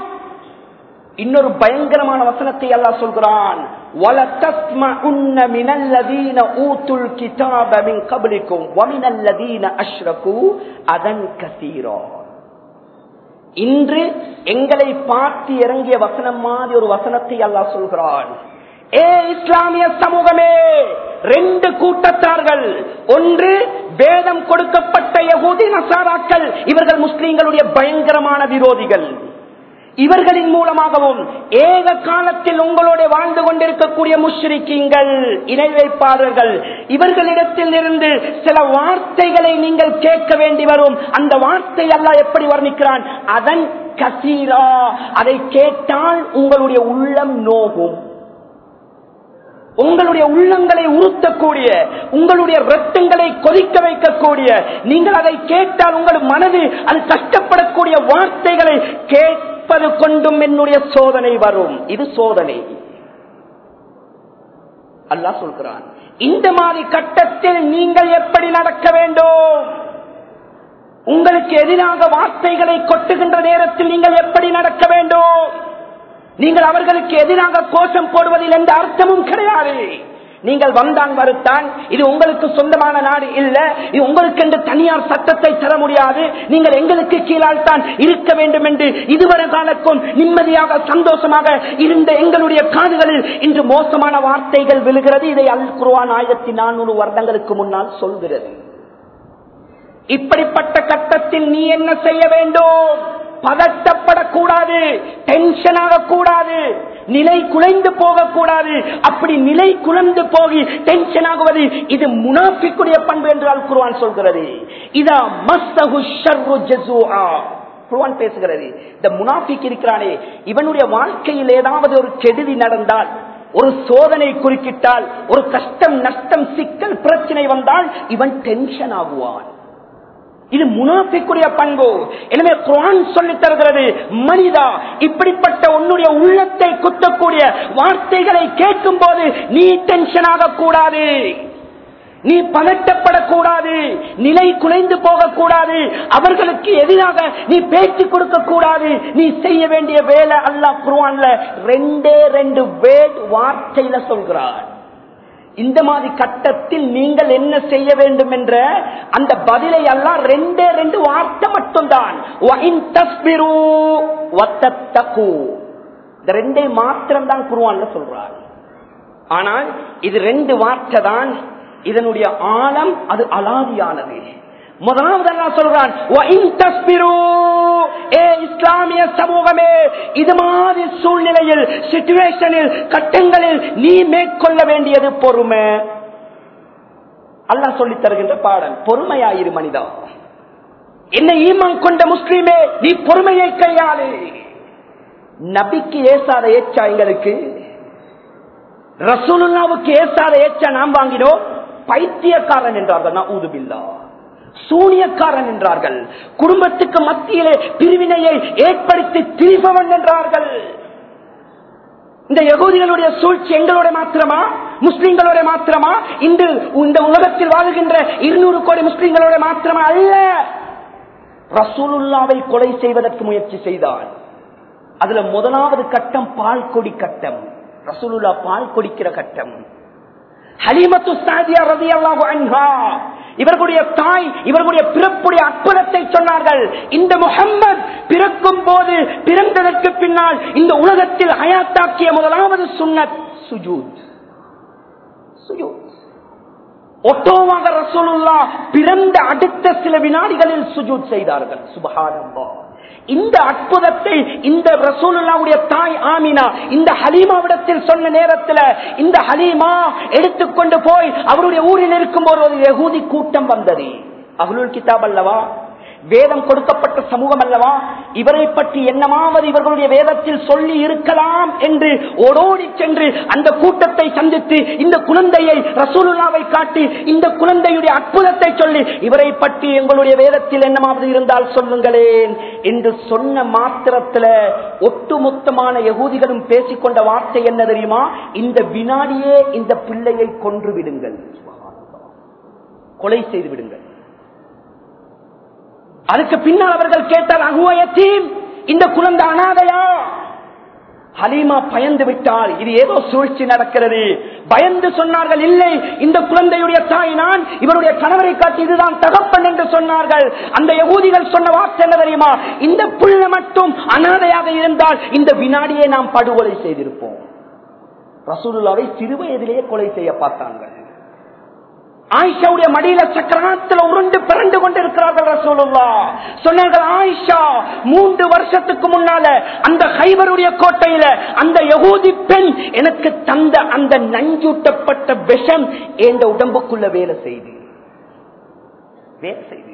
இன்னொரு பயங்கரமான வசனத்தை அல்லா சொல்கிறான் அதன் கசீரோ. இன்று எங்களை பார்த்து இறங்கிய வசனம் மாதிரி ஒரு வசனத்தை அல்லா சொல்கிறான். ஏ இஸ்லாமிய சமூகமே ரெண்டு கூட்டத்தார்கள் ஒன்று வேதம் கொடுக்கப்பட்ட யகுதி நசாராக்கள் இவர்கள் முஸ்லீம்களுடைய பயங்கரமான விரோதிகள். இவர்களின் மூலமாகவும் ஏக காலத்தில் உங்களோட வாழ்ந்து கொண்டிருக்கக்கூடிய முஷ்ரிக்கீங்கள் இணை வைப்பாளர்கள் இவர்களிடத்தில் இருந்து சில வார்த்தைகளை நீங்கள் கேட்க வேண்டி வரும். அந்த வார்த்தை எல்லாம் எப்படி வர்ணிக்கிறான்? அதன் கசீரா அதை கேட்டால் உங்களுடைய உள்ளம் நோகும். உங்களுடைய உள்ளங்களை உறுத்தக்கூடிய உங்களுடைய ரத்தங்களை கொதிக்க வைக்கக்கூடிய நீங்கள் அதை கேட்டால் உங்கள் மனது அது கஷ்டப்படக்கூடிய வார்த்தைகளை கேட்பது கொண்டும் என்னுடைய சோதனை வரும். இது சோதனை. அல்லாஹ் சொல்கிறான் இந்த மாதிரி கட்டத்தில் நீங்கள் எப்படி நடக்க வேண்டும்? உங்களுக்கு எதிராக வார்த்தைகளை கொட்டுகின்ற நேரத்தில் நீங்கள் எப்படி நடக்க வேண்டும்? நீங்கள் அவர்களுக்கு எதிராக கோஷம் போடுவதில் எந்த அர்த்தமும் கிடையாது. நீங்கள் வந்தான் வருத்தான் இது உங்களுக்கு சொந்தமான நாடு இல்ல இது உங்களுக்கு என்று தனியார் சட்டத்தை தர முடியாது நீங்கள் எங்களுக்கு கீழால் தான் இருக்க வேண்டும் என்று இதுவரை காலக்கும் நிம்மதியாக சந்தோஷமாக இருந்த எங்களுடைய காதுகளில் இன்று மோசமான வார்த்தைகள் விழுகிறது. இதை அல் குருவான் ஆயிரத்தி நானூறு வருடங்களுக்கு முன்னால் சொல்கிறது. இப்படிப்பட்ட கட்டத்தில் நீ என்ன செய்ய வேண்டும்? பதட்டப்படக்கூடாது டென்ஷன் ஆகக்கூடாது. நிலை குலைந்து போகக்கூடாது. அப்படி நிலை குலைந்து போகி டென்ஷன் ஆகுவது இது முனாஃபிக்குடைய பண்பு என்று அல் குர்ஆன் சொல்கிறது. இதா மஸ்தஹு ஷர்ரு ஜஸூஆ. குருவான் பேசுகிறது. இந்த முனாஃபிக் இருக்கிறானே இவனுடைய வாழ்க்கையில் ஏதாவது ஒரு கெடுதி நடந்தால் ஒரு சோதனை குறுக்கிட்டால் ஒரு கஷ்டம் நஷ்டம் சிக்கல் பிரச்சனை வந்தால் இவன் டென்ஷன் ஆகுவான். இது முனாஃபிக்குரிய பண்பு. எனவே குரான் சொல்லி தருகிறது மனிதா இப்படிப்பட்ட உன்னுடைய உள்ளத்தை குத்தக்கூடிய வார்த்தைகளை கேட்கும் போது நீ டென்ஷன் ஆகக்கூடாது. நீ பதட்டப்படக்கூடாது. நிலை குலைந்து போகக்கூடாது. அவர்களுக்கு எதிராக நீ பேச்சு கொடுக்க கூடாது நீ செய்ய வேண்டிய வேலை அல்லாஹ் குருவான்ல ரெண்டே ரெண்டு வேட் வார்த்தையில சொல்கிறார் இந்த மாதிரி கட்டத்தில் நீங்கள் என்ன செய்ய வேண்டும் என்ற அந்த பதிலை எல்லாம் ரெண்டே ரெண்டு வார்த்தை மட்டும்தான். இந்த ரெண்டே மாத்திரம் தான் குருவான்ல சொல்றார் ஆனால் இது ரெண்டு வார்த்தை தான் இதனுடைய ஆழம் அது அலாதியானது முதலாவது அல்லாஹ் சொல்றான் தஸ்பிரு", ஏ இஸ்லாமிய சமூகமே இது மாதிரி சூழ்நிலையில் சிச்சுவேஷனில் கட்டங்களில் நீ மேற்கொள்ள வேண்டியது பொறுமை. அல்லாஹ் சொல்லி தருகின்ற பாடல் பொறுமையாயிரு மனிதா. என்ன ஈமம் கொண்ட முஸ்லீமே நீ பொறுமையை கையாளு. நபிக்கு ஏசாத ஏச்சா எங்களுக்கு? ரசூலுல்லாவுக்கு ஏசாத ஏச்சா நாம் வாங்கினோம்? பைத்தியக்காரன் என்றார்கள் நான் ஊதுபில்லா சூனியக்காரன் என்றார்கள். குடும்பத்துக்கு மத்தியிலே பிரிவினையை ஏற்படுத்தி திரிபவன் என்றார்கள். இந்த யகுதிகளுடைய சூழ்ச்சி எங்களோட மாத்திரமா? முஸ்லிம்களோட மாத்திரமா? இன்று இந்த உலகத்தில் வாழ்கின்ற இருநூறு கோடி முஸ்லிம்களோட மாத்திரமா அல்ல. ரசூலுல்லாவை கொலை செய்வதற்கு முயற்சி செய்தார். அதுல முதலாவது கட்டம் பால் கொடி கட்டம். ரசூலுல்லா பால் கொடிக்கிற கட்டம். ஹலிமத்து சாதியா ரதி அன்ஹா. இவர்களுடைய தாய் இவர்களுடைய பிறப்புடைய அற்புதத்தை சொன்னார்கள். இந்த முகம்மது பிறக்கும் போது பிறந்ததற்கு பின்னால் இந்த உலகத்தில் அயாத்தாக்கிய முதலாவது சுன்னத் சுஜூத். சுஜூத். ஒட்டோவாக ரசூலுல்லா பிறந்த அடுத்த சில வினாடிகளில் சுஜூத் செய்தார்கள். சுபஹானல்லா இந்த அற்புதத்தை இந்த ரசூலுல்லாவுடைய தாய் ஆமினா இந்த ஹலீமாவிடத்தில் சொன்ன நேரத்தில் இந்த ஹலீமா எடுத்துக்கொண்டு போய் அவருடைய ஊரில் இருக்கும் ஒரு யகூதி கூட்டம் வந்தது. அகுலுல் கிதாப் அல்லவா? வேதம் கொடுக்கப்பட்ட சமூகம் அல்லவா? இவரை பற்றி என்னமாவது இவர்களுடைய வேதத்தில் சொல்லி இருக்கலாம் என்று ஓடோடி சென்று அந்த கூட்டத்தை சந்தித்து இந்த குழந்தையை ரசூலுல்லாவை காட்டி இந்த குழந்தையுடைய அற்புதத்தை சொல்லி இவரை பற்றி எங்களுடைய வேதத்தில் என்னமாவது இருந்தால் சொல்லுங்களேன் என்று சொன்ன மாத்திரத்துல ஒட்டுமொத்தமான யகூதிகளும் பேசிக்கொண்ட வார்த்தை என்ன தெரியுமா? இந்த வினாடியே இந்த பிள்ளையை கொன்று விடுங்கள். கொலை செய்து விடுங்கள். அதுக்கு பின்னால் அவர்கள் கேட்டால் அகுவயத்தீம் இந்த குழந்தை அனாதையா? ஹலீமா பயந்து விட்டால் இது ஏதோ சூழ்ச்சி நடக்கிறது. பயந்து சொன்னார்கள் இல்லை இந்த குழந்தையுடைய தாய் நான் இவருடைய கணவரை காட்டி இதுதான் தகப்பன் என்று சொன்னார்கள். அந்த யகூதிகள் சொன்ன வார்த்தை என்ன தெரியுமா? இந்த புள்ள மட்டும் அனாதையாக இருந்தால் இந்த வினாடியே நாம் படுகொலை செய்திருப்போம். ரசூலுல்லாவை சிறுவயதிலேயே கொலை செய்ய பார்த்தாங்க ஆயிஷாவுடைய மடியில சக்கராத்துல உருண்டு பிறண்டு கொண்டிருக்கிறார்கள் ரசூலுல்லா. சொன்னார்கள் ஆயிஷா மூன்று வருஷத்துக்கு முன்னால அந்த ஹைபருடைய கோட்டையில அந்த யகூதி பெண் எனக்கு தந்த அந்த நஞ்சூட்டப்பட்ட விஷம் என் உடம்புக்குள்ள வேலை செய்தி. வேலை செய்தி.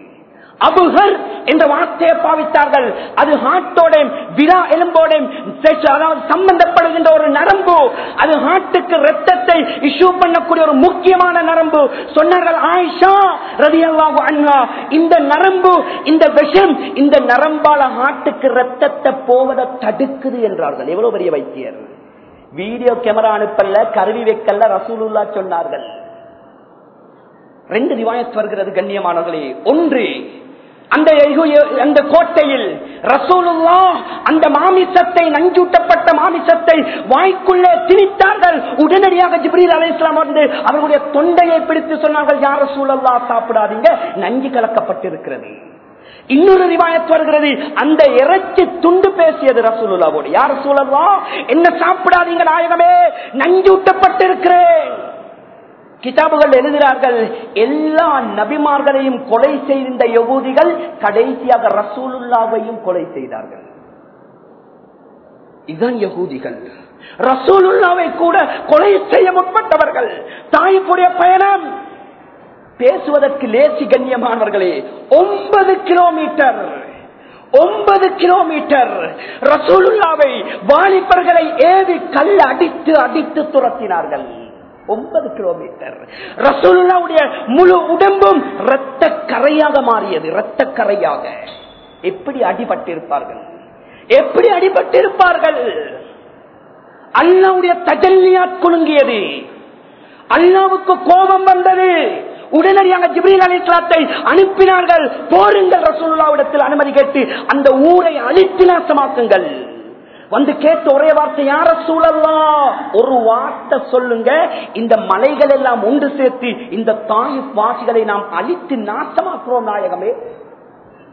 அபுகர் என்ற வார்த்தையை பாவித்தார்கள். அது ஹார்ட்டோட விழா எலும்போட அதாவது சம்பந்தப்படுகின்ற ஒரு நரம்பு. அது ஹார்ட்டுக்கு ரத்தத்தை இஷ்யூ பண்ணக்கூடிய ஒரு முக்கியமான நரம்பு. சொன்னார்கள் ஆயிஷா ரதி அண்ணா இந்த நரம்பு இந்த விஷம் இந்த நரம்பால ஹார்ட்டுக்கு ரத்தத்தை போவதை தடுக்குது என்றார்கள். எவ்வளவு பெரிய வைத்தியர். வீடியோ கேமரா அனுப்பல கருவி வைக்கல ரசூலுல்லா சொன்னார்கள். ரெண்டு ரிவாயத் வருகிறது கண்ணியமானவர்களே. ஒன்று அந்த அந்த கோட்டையில் ரசூலுல்லா அந்த மாமிசத்தை நஞ்சூட்டப்பட்ட மாமிசத்தை வாய்க்குள்ளே திணித்தார்கள். உடனடியாக ஜிப்ரீல் அலி இஸ்லாம் வந்து அவர்களுடைய தொண்டையை பிடித்து சொன்னார்கள் யார் ரசூலல்லா சாப்பிடாதீங்க. நஞ்சு கலக்கப்பட்டிருக்கிறது. இன்னொரு ரிவாயத் வருகிறது. அந்த இறைச்சி துண்டு பேசியது ரசூலுல்லாவோடு யார் ரசூலல்லா என்ன சாப்பிடாதீங்க நாயகமே. நஞ்சூட்டப்பட்டிருக்கிறேன். கிதாபுகள் எழுதுகிறார்கள். எல்லா நபிமார்களையும் கொலை செய்திருந்த யகூதிகள் கடைசியாக ரசூலுல்லாவையும் கொலை செய்தார்கள். இதுதான் யகூதிகள். ரசூலுல்லாவை கூட கொலை செய்ய முற்பட்டவர்கள். தாய்ப்புடைய பயணம். பேசுவதற்கு லேசி கண்ணியமானவர்களே ஒன்பது கிலோமீட்டர். ஒன்பது கிலோமீட்டர். ரசூலுல்லாவை வாலிபர்களை ஏவி கல் அடித்து அடித்து துரத்தினார்கள். ஒன்பது கிலோமீட்டர் ரசூல்லாவுடைய முழு உடம்பும் இரத்த கரையாக மாறியது இரத்த கரையாக எப்படி அடிபட்டிருப்பார்கள்? எப்படி அடிபட்டிருப்பார்கள்? அல்லாவுடைய தஜல்லியாத் குலுங்கியது. அல்லாவுக்கு கோபம் வந்தது. உடனடியாக ஜிப்ரீல் அலிஸ்லாத்தை அனுப்பினார்கள். போருங்கள் ரசூல்லாவிடத்தில் அனுமதி கேட்டு அந்த ஊரை அழித்து நாசமாக்குங்கள். வந்து கேட்ட ஒரே வார்த்தை யார சூழல்லாம் ஒரு வார்த்தை சொல்லுங்க. இந்த மலைகள் எல்லாம் ஒன்று சேர்த்து இந்த தாய் வாசிகளை நாம் அழித்து நாசமாக்குறோம் நாயகமே.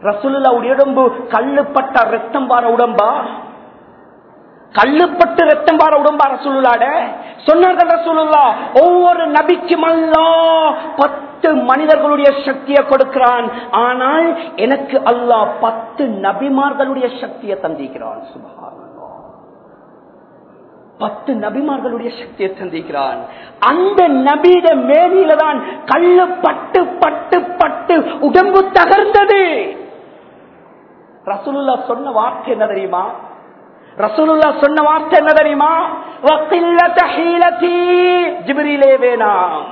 ரசூலுல்லா உடம்பு கல்லுப்பட்ட ரத்தம் பார உடம்பா? கல்லுப்பட்டு ரத்தம் பார உடம்பா ரசூலுல்லாட? சொன்னார்கள் ரசூலுல்லா ஒவ்வொரு நபிக்கும் அல்லா பத்து மனிதர்களுடைய சக்தியை கொடுக்கிறான். ஆனால் எனக்கு அல்லாஹ் பத்து நபிமார்களுடைய சக்தியை தந்திக்கிறான் சுபகாரம் பத்து நபிமார்களுடைய சக்தியை சந்திக்கிறான் அந்த நபியிட மேனியில தான் கல்லு பட்டு பட்டு பட்டு உடம்பு தகர்ந்தது. ரசூலுல்லா சொன்ன வார்த்தை என்ன தெரியுமா? ரசூலுல்லா சொன்ன வார்த்தை என்ன தெரியுமா? வக்கில்லத ஹீலதி ஜிப்ரீலே வேணாம்.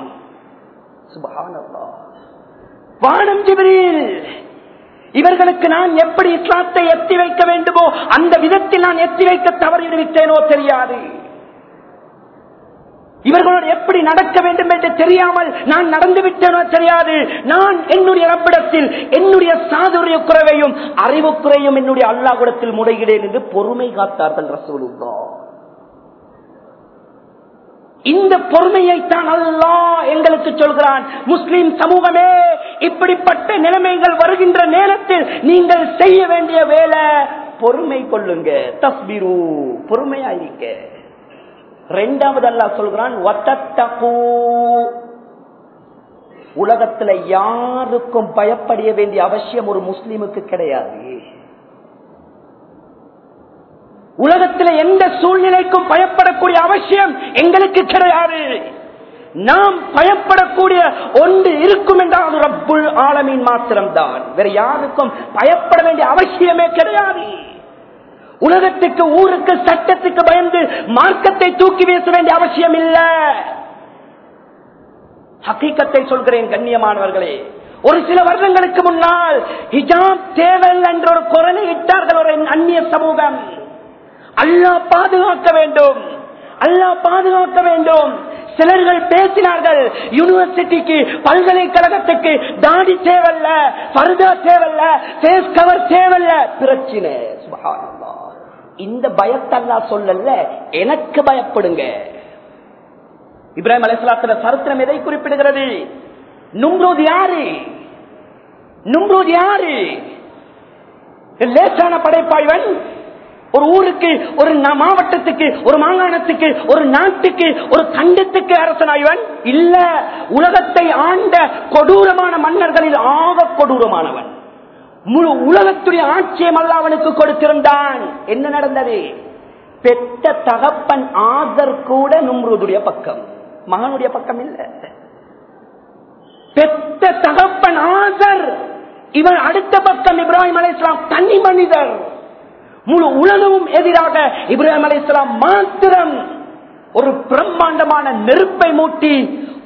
சுப்ஹானல்லாஹ். வானம் ஜிபிரில். இவர்களுக்கு நான் எப்படி இஸ்லாத்தை எத்தி வைக்க வேண்டுமோ அந்த விதத்தில் நான் எத்தி வைக்க தவறிவிட்டேனோ தெரியாது. இவர்களோடு எப்படி நடக்க வேண்டும் என்று தெரியாமல் நான் நடந்து விட்டேனோ தெரியாது. நான் என்னுடைய ரப்பிடத்தில் என்னுடைய சாதுரிய குறைவையும் அறிவு குறையும் என்னுடைய அல்லாஹ்விடத்தில் முறையிடேன் என்று பொறுமை காத்தார்கள் ரசூலுல்லா இந்த பொறுமையை தான் அல்லாஹ் எங்களுக்கு சொல்கிறான். முஸ்லிம் சமூகமே இப்படிப்பட்ட நிலைமைகள் வருகின்ற நேரத்தில் நீங்கள் செய்ய வேண்டிய வேலை பொறுமை கொள்ளுங்க தஸ்பிரு பொறுமையாயிருக்க ரெண்டாவது அல்லா சொல்கிறான் உலகத்துல யாருக்கும் பயப்படைய வேண்டிய அவசியம் ஒரு முஸ்லீமுக்கு கிடையாது. உலகத்தில் எந்த சூழ்நிலைக்கும் பயப்படக்கூடிய அவசியம் எங்களுக்கு கிடையாது. நாம் பயப்படக்கூடிய ஒன்று இருக்கும் என்றால் அது ரப்புல் ஆலமின் மாத்திரம்தான். வேற யாருக்கும் பயப்பட வேண்டிய அவசியமே கிடையாது. உலகத்துக்கு ஊருக்கு சட்டத்துக்கு பயந்து மார்க்கத்தை தூக்கி வீச வேண்டிய அவசியம் இல்ல. ஹக்கீக்கத்தை சொல்கிறேன் கண்ணியமானவர்களே. ஒரு சில வருடங்களுக்கு முன்னால் ஹிஜாப் தேவல் என்ற ஒரு குரலை இட்டார்கள் ஒரு அந்நிய சமூகம். அல்லாஹ் பாதுகாக்க வேண்டும். அல்லா பாதுகாக்க வேண்டும். சிலர்கள் பேசினார்கள் யூனிவர்சிட்டிக்கு பல்கலைக்கழகத்துக்கு தாடி தேவல்ல பருதா தேவல்ல பேஸ் கவர் தேவல்ல பிரச்சனை. இந்த பயத்தல்லா சொல்லல. எனக்கு பயப்படுங்க. இப்ராஹிம் அலிஸ்லாத்துல சரித்திரம் எதை குறிப்பிடுகிறது? நும்ரூத் யாரு? நும்ரூத் யாரு? லேசான படைப்பாய்வன் ஒரு ஊருக்கு ஒரு மாவட்டத்துக்கு ஒரு மாகாணத்துக்கு ஒரு நாட்டுக்கு ஒரு கண்டத்துக்கு அரசனாய்வன்? இல்ல உலகத்தை ஆண்ட கொடூரமான மன்னர்களில் ஆக கொடூரமானவன். முழு உலகத்துடைய ஆட்சியம் அல்ல அவனுக்கு கொடுத்திருந்தான். என்ன நடந்தது? பெத்த தகப்பன் ஆதர் கூட நும்ருதுடைய பக்கம். மகனுடைய பக்கம் இல்ல. பெத்த தகப்பன் ஆதர். இவன் அடுத்த பக்கம் இப்ராஹிம் அலைஹிஸ்ஸலாம் தனி மனிதர். முழு உலகமும் எதிராக இப்ராஹிம் அலைஹிஸ்ஸலாம் மாத்திரம் ஒரு பிரம்மாண்டமான நெருப்பை மூட்டி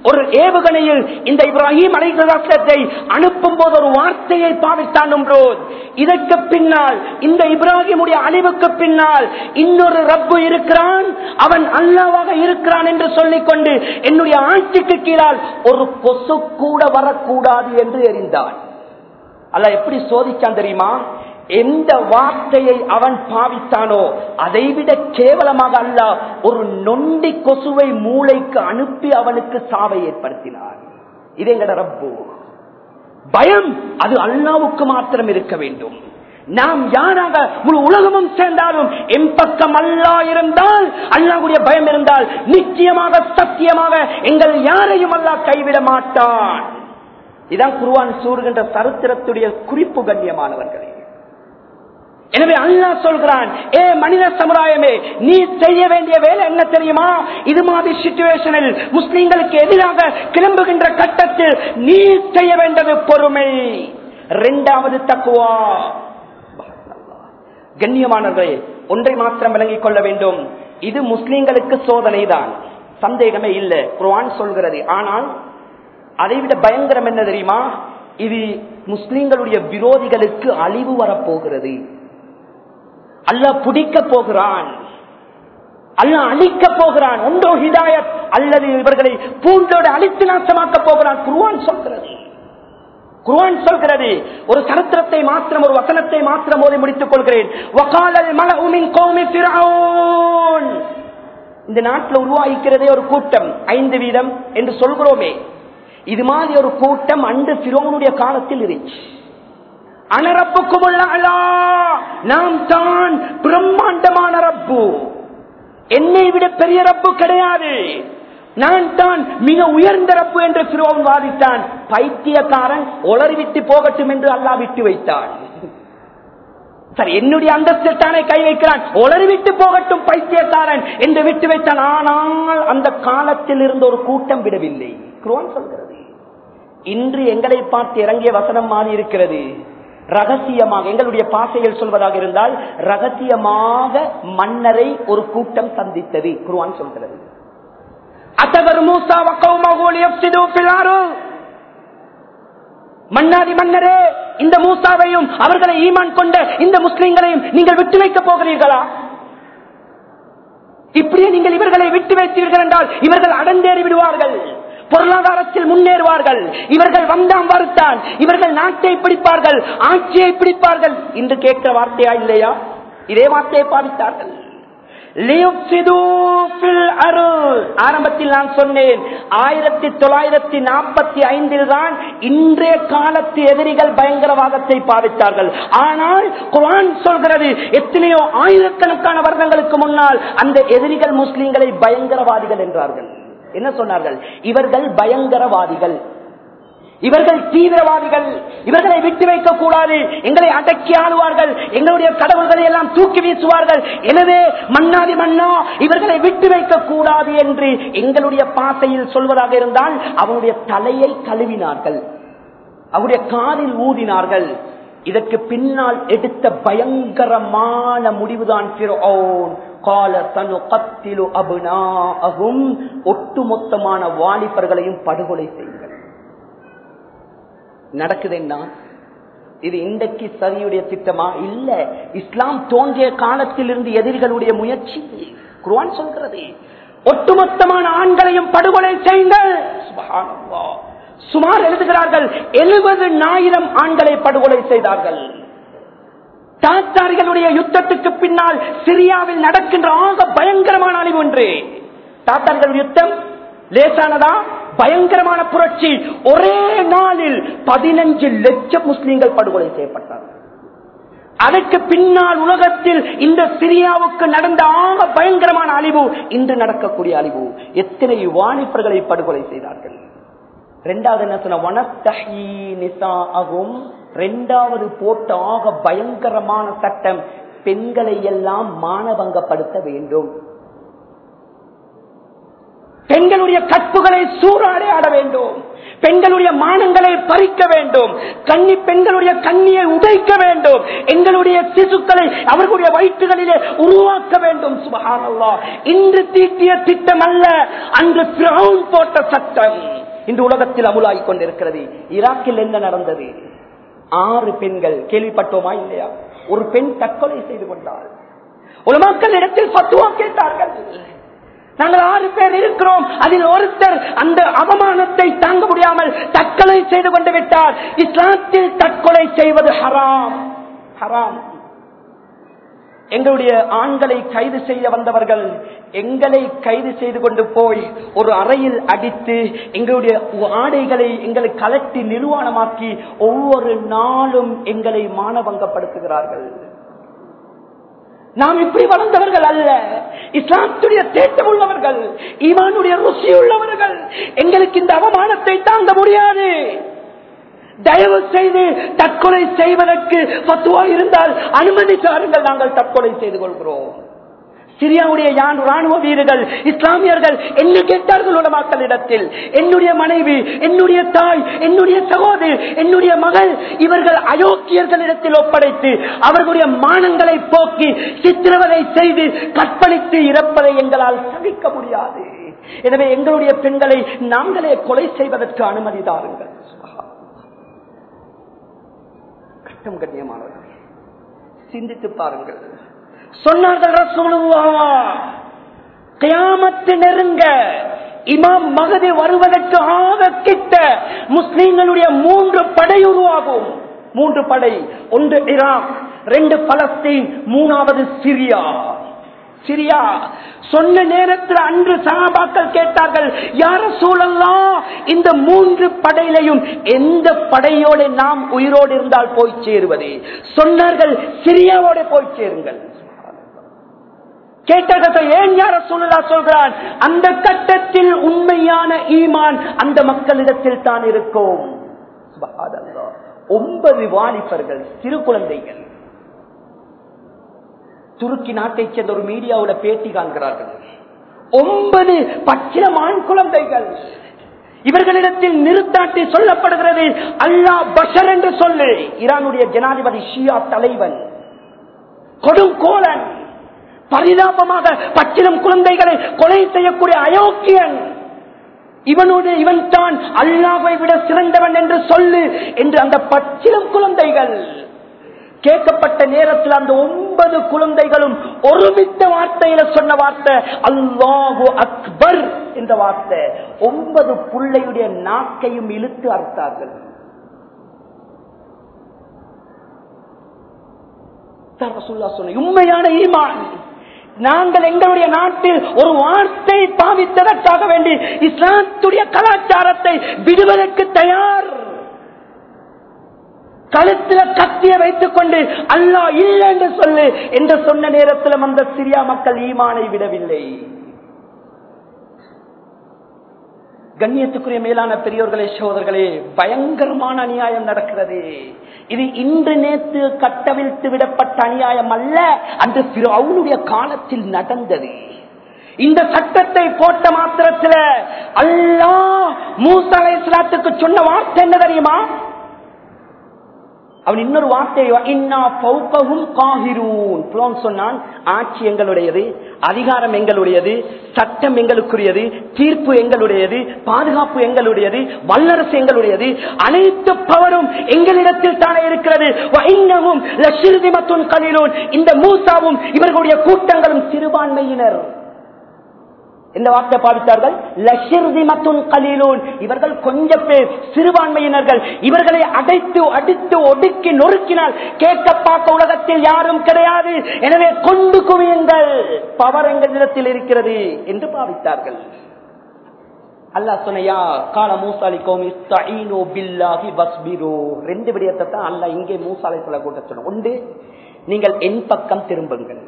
ஒரு ஏவுகணையில் இந்த இப்ராஹிம் அலைஹிஸ்ஸலாத்தை அனுப்பும் போது ஒரு வார்த்தையை பாவித்தான் நும்ரோத். இதற்கு பின்னால் இந்த இப்ராஹிமுடைய அழிவுக்கு பின்னால் இன்னொரு ரப்பு இருக்கிறான். அவன் அல்லாவாக இருக்கிறான் என்று சொல்லிக்கொண்டு என்னுடைய ஆட்சிக்கு கீழால் ஒரு கொசு கூட வரக்கூடாது என்று எறிந்தான் அல்ல எப்படி சோதிச்சான் தெரியுமா? எந்த வார்த்தையை அவன் பாவித்தானோ அதைவிட கேவலமாக அல்ல ஒரு நொண்டி கொசுவை மூளைக்கு அனுப்பி அவனுக்கு சாவை ஏற்படுத்தினார் இது எங்கட ரப்பு. பயம் அது அல்லாவுக்கு மாத்திரம் இருக்க வேண்டும். நாம் யாராக முழு உலகமும் சேர்ந்தாலும் எம் பக்கம் அல்லா இருந்தால் அல்லாவுடைய பயம் இருந்தால் நிச்சயமாக சத்தியமாக எங்கள் யாரையும் அல்லா கைவிட மாட்டான். இதான் குருவான் சூறுகின்ற சரித்திரத்துடைய குறிப்பு கண்ணியமானவர்களே. எனவே அல்லா சொல்கிறான் ஏ மனித சமுதாயமே நீ செய்ய வேண்டிய வேலை என்ன தெரியுமா? இது மாதிரி சிச்சுவேஷனில் முஸ்லீம்களுக்கு எதிராக கிளம்புகின்ற கட்டத்தில் நீ செய்ய வேண்டியது பொறுமை. இரண்டாவது தக்குவா. கண்ணியமானவர்களே ஒன்றை மாத்திரம் விளங்கிக் கொள்ள வேண்டும். இது முஸ்லீம்களுக்கு சோதனை தான் சந்தேகமே இல்லை. குர்வான் சொல்கிறது. ஆனால் அதைவிட பயங்கரம் என்ன தெரியுமா? இது முஸ்லீம்களுடைய விரோதிகளுக்கு அழிவு வரப்போகிறது. அல்லாஹ் பிடிக்க போகிறான். அல்லாஹ் அழிக்க போகிறான். ஒன்றோ ஹிதாயத். அல்லது இவர்களை பூண்டோடு அழித்து நாசமாக்க போகிறான். குருவான் சொல்கிறது. குருவான் சொல்கிறது. ஒரு சரித்திரத்தை மாத்திரம் ஒரு வசனத்தை மாத்திரம் போதை முடித்துக் கொள்கிறேன். இந்த நாட்டில் உருவாகிக்கிறதே ஒரு கூட்டம். ஐந்து வீதம் என்று சொல்கிறோமே. இது மாதிரி ஒரு கூட்டம் அன்று பிரோனுடைய காலத்தில் இருந்துச்சு. அனரப்புக்கும் நாம் தான் பிரம்மாண்டமான ரப்பு. என்னை விட பெரிய ரப்பு கிடையாது. நான் தான் மிக உயர்ந்த ரப்பு என்று சிறுவன் வாதித்தான். பைத்தியக்காரன் ஒளறிவிட்டு போகட்டும் என்று அல்லா விட்டு வைத்தான். சரி என்னுடைய அந்தஸ்தில் தானே கை வைக்கிறான்? ஒளறிவிட்டு போகட்டும் பைத்தியக்காரன் என்று விட்டு வைத்தான். ஆனால் அந்த காலத்தில் இருந்த ஒரு கூட்டம் விடவில்லை. குரோன் சொல்கிறது இன்று எங்களை பார்த்து இறங்கிய வசனம் மாறி இருக்கிறது. ரகசியமாக எங்களுடைய பாசையில் சொல்வதாக இருந்தால் ரகசியமாக மன்னரை ஒரு கூட்டம் சந்தித்தது குருவான் சொல்கிறது. அத்தவர் மூசா மன்னாதி மன்னரே இந்த மூசாவையும் அவர்களை ஈமான் கொண்ட இந்த முஸ்லிம்களையும் நீங்கள் விட்டு வைக்க போகிறீர்களா? இப்படியே நீங்கள் இவர்களை விட்டு வைத்தீர்கள் என்றால் இவர்கள் அடந்தேறி விடுவார்கள். பொருளாதாரத்தில் முன்னேறுவார்கள். இவர்கள் வந்தாம் வருத்தான். இவர்கள் நாட்டை பிடிப்பார்கள் ஆட்சியை பிடிப்பார்கள். என்று கேட்ட வார்த்தையா இல்லையா? இதே வார்த்தையை பாதித்தார்கள் ஆரம்பத்தில் நான் சொன்னேன் ஆயிரத்தி தொள்ளாயிரத்தி நாற்பத்தி ஐந்தில் தான் இன்றைய காலத்து எதிரிகள் பயங்கரவாதத்தை பாதித்தார்கள் ஆனால் குரான் சொல்கிறது எத்தனையோ ஆயிரக்கணக்கான வருடங்களுக்கு முன்னால் அந்த எதிரிகள் முஸ்லிம்களை பயங்கரவாதிகள் என்றார்கள். என்ன சொன்னார்கள்? இவர்கள் பயங்கரவாதிகள். இவர்கள் தீவிரவாதிகள். இவர்களை விட்டு வைக்க கூடாது. எங்களை அடக்கி ஆளுவார்கள். எங்களுடைய கடவுள்களை எல்லாம் தூக்கி வீசுவார்கள். எனவே மன்னாதி மன்னா இவர்களை விட்டு வைக்க கூடாது என்று எங்களுடைய பாசையில் சொல்வதாக இருந்தால் அவனுடைய தலையை கழுவினார்கள். அவருடைய காதில் ஊதினார்கள். இதற்கு பின்னால் எடுத்த பயங்கரமான முடிவுதான் ஒட்டுமொத்தமான வாலிபர்களையும் படுகொலை செய்யுங்கள். நடக்குதுன்னா இது இன்றைக்கு சதியுடைய திட்டமா? இல்ல. இஸ்லாம் தோன்றிய காலத்தில் இருந்து எதிரிகளுடைய முயற்சி. குருவான் சொல்கிறது ஒட்டுமொத்தமான ஆண்களையும் படுகொலை செய்யுங்கள். சுமார் எழுதுகிறார்கள் எழுபது ஆயிரம் ஆண்களை படுகொலை செய்தார்கள். தாத்தாரிகளுடைய யுத்தத்துக்கு பின்னால் சிரியாவில் நடக்கின்ற ஆக பயங்கரமான அழிவு ஒன்று. தாத்தார்கள் யுத்தம் லேசானதா? பயங்கரமான புரட்சி. ஒரே நாளில் பதினஞ்சு லட்சம் முஸ்லீம்கள் படுகொலை செய்யப்பட்டார்கள் அதற்கு பின்னால் உலகத்தில் இந்த சிரியாவுக்கு நடந்த ஆக பயங்கரமான அழிவு இன்று நடக்கக்கூடிய அழிவு. எத்தனை வாலிபர்களை படுகொலை செய்தார்கள்? ரெண்டாவது என்ன சொன்ன? ரெண்டாவது போட்டாக போட்ட ஆக பயங்கரமான சட்டம். பெண்களை எல்லாம் மானபங்கப்படுத்த வேண்டும். பெண்களுடைய கற்புகளை சூறாடே ஆட வேண்டும். பெண்களுடைய மானங்களை பறிக்க வேண்டும். கண்ணி பெண்களுடைய கண்ணியை உடைக்க வேண்டும். எங்களுடைய சிசுக்களை அவர்களுடைய வயிற்றுகளிலே உருவாக்க வேண்டும். சுபஹானல்லா இன்று தீட்டிய திட்டம் அல்ல அன்று போட்ட சட்டம். இந்த உலகத்தில் அமுலாகி கொண்டிருக்கிறது. ஈராக்கில் என்ன நடந்தது? ஆறு பெண்கள் கேள்விப்பட்டோமா இல்லையா? ஒரு பெண் தற்கொலை செய்து கொண்டாள். உலமாக்கள் இடத்தில் பத்துவா கேட்டார்கள். நாங்கள் ஆறு பேர் இருக்கிறோம். அதில் ஒருத்தர் அந்த அவமானத்தை தாங்க முடியாமல் தற்கொலை செய்து கொண்டு விட்டார். இஸ்லாத்தில் தற்கொலை செய்வது ஹராம். ஹராம். எங்களுடைய ஆண்களை கைது செய்ய வந்தவர்கள் எங்களை கைது செய்து கொண்டு போய் ஒரு அறையில் அடித்து எங்களுடைய ஆடைகளை எங்களை கலட்டி நிர்வாணமாக்கி ஒவ்வொரு நாளும் எங்களை மானபங்கப்படுத்துகிறார்கள். நாம் இப்படி வளர்ந்தவர்கள் அல்ல. இஸ்லாத்துடைய தேட்டம் உள்ளவர்கள் ஈமானுடைய ருசி உள்ளவர்கள். எங்களுக்கு இந்த அவமானத்தை தாங்க முடியாது. தயவு செய்து தற்கொலை செய்வதற்கு பத்துவா இருந்தால் அனுமதி தாருங்கள் நாங்கள் தற்கொலை செய்து கொள்கிறோம். சிரியாவுடைய யான் ராணுவ வீரர்கள் இஸ்லாமியர்கள் என்ன கேட்டார்கள் உள்ள என்னுடைய மனைவி என்னுடைய தாய் என்னுடைய சகோதரி என்னுடைய மகள் இவர்கள் அயோக்கியர்களிடத்தில் ஒப்படைத்து அவர்களுடைய மானங்களை போக்கி சித்திரவதை செய்து கற்பழித்து இறப்பதை எங்களால் சகிக்க முடியாது. எனவே எங்களுடைய பெண்களை நாங்களே கொலை செய்வதற்கு அனுமதி தாருங்கள். கஷ்டம் கண்ணியமானவர்கள் சிந்தித்து பாருங்கள். சொன்னார்கள் கியாமத்து நெருங்க இமாம் மகதி வருவதற்கு ஆக கிட்ட முஸ்லீம்களுடைய மூன்று படை உருவாகும். மூன்று படை. ஒன்று ஈராக் ரெண்டு பலஸ்தீன் மூணாவது சிரியா. சரியா. சொன்ன நேரத்தில் அன்று சகாபாக்கள் கேட்டார்கள் யார சூழல்லாம் இந்த மூன்று படையிலையும் எந்த படையோட நாம் உயிரோடு இருந்தால் போய் சேருவது? சொன்னார்கள் சிரியாவோட போய் சேருங்கள். கேட்டதை ஏன் யார சூழலா சொல்கிறான்? அந்த கட்டத்தில் உண்மையான ஈமான் அந்த மக்களிடத்தில் தான் இருக்கும். ஒன்பது வாலிபர்கள் சிறு குழந்தைகள். துருக்கி நாட்டைச் சேர்ந்த ஒரு மீடியாவோட பேட்டி காண்கிறார்கள். ஒன்பது பச்சிலம் குழந்தைகள். இவர்களிடத்தில் நிறுத்தாட்டி சொல்லப்படுகிறது அல்லாஹ் பஷர் என்று சொல்லு. ஈரானுடைய ஜனாதிபதி ஷியா தலைவன். கொடுங்கோலன் பரிதாபமாக பச்சிலம் குழந்தைகளை கொலை செய்யக்கூடிய அயோக்கியன். இவனோடு இவன் தான் அல்லாவை விட சிறந்தவன் என்று சொல்லு என்று அந்த பச்சிலம் குழந்தைகள் கேட்கப்பட்ட நேரத்தில் அந்த ஒன்பது குழந்தைகளும் ஒருமித்த வார்த்தையில சொன்ன வார்த்தை அல்லாஹு அக்பர் என்ற வார்த்தை. ஒன்பது பிள்ளையுடைய நாக்கையும் இழுத்து அறுத்தார்கள். உண்மையான ஈமான். நாங்கள் எங்களுடைய நாட்டில் ஒரு வார்த்தை பாவித்ததற்காக வேண்டி இஸ்லாத்துடைய கலாச்சாரத்தை விடுவதற்கு தயார். கழுத்துல கத்திய வைத்துக் கொண்டு அல்லா இல்லை என்று சொல்லு என்று சொன்ன நேரத்தில் அந்த சிரியா மக்கள் ஈமானை விடவில்லை. கண்ணியத்துக்குரிய மேலான பெரியோர்களே சோதர்களே பயங்கரமான அநியாயம் நடக்கிறது. இது இன்று நேற்று கட்டவிழ்த்து விடப்பட்ட அநியாயம் அல்ல அந்த அவனுடைய காலத்தில் நடந்தது. இந்த சட்டத்தை போட்ட மாத்திரத்தில் அல்லா மூசலை சொன்ன வார்த்தை என்ன தெரியுமா? அவன் இன்னொரு வார்த்தை சொன்னான் ஆட்சி எங்களுடையது அதிகாரம் எங்களுடையது சட்டம் எங்களுக்குரியது தீர்ப்பு எங்களுடையது பாதுகாப்பு எங்களுடையது வல்லரசு எங்களுடையது அனைத்து பவரும் எங்களிடத்தில் தானே இருக்கிறது. இந்த மூசாவும் இவர்களுடைய கூட்டங்களும் சிறுபான்மையினர். இந்த வார்த்தை பாவித்தார்கள். இவர்கள் கொஞ்சம் பேர் சிறுபான்மையினர்கள். இவர்களை அடைத்து அடித்து ஒடுக்கி நொறுக்கினால் கேட்க பார்க்க உலகத்தில் யாரும் கிடையாது. எனவே கொண்டு குவியுங்கள். பவர் எங்களிடத்தில் இருக்கிறது என்று பாவித்தார்கள். அல்லாஹ் சொன்னையா கால மூசாலி கோமி பில்லாஹி பஸ்பிரோ ரெண்டு விடயத்தை தான் அல்லாஹ் இங்கே மூசாலை சொல்ல கூட்ட சொன்ன ஒன்று நீங்கள் என் பக்கம் திரும்புங்கள்.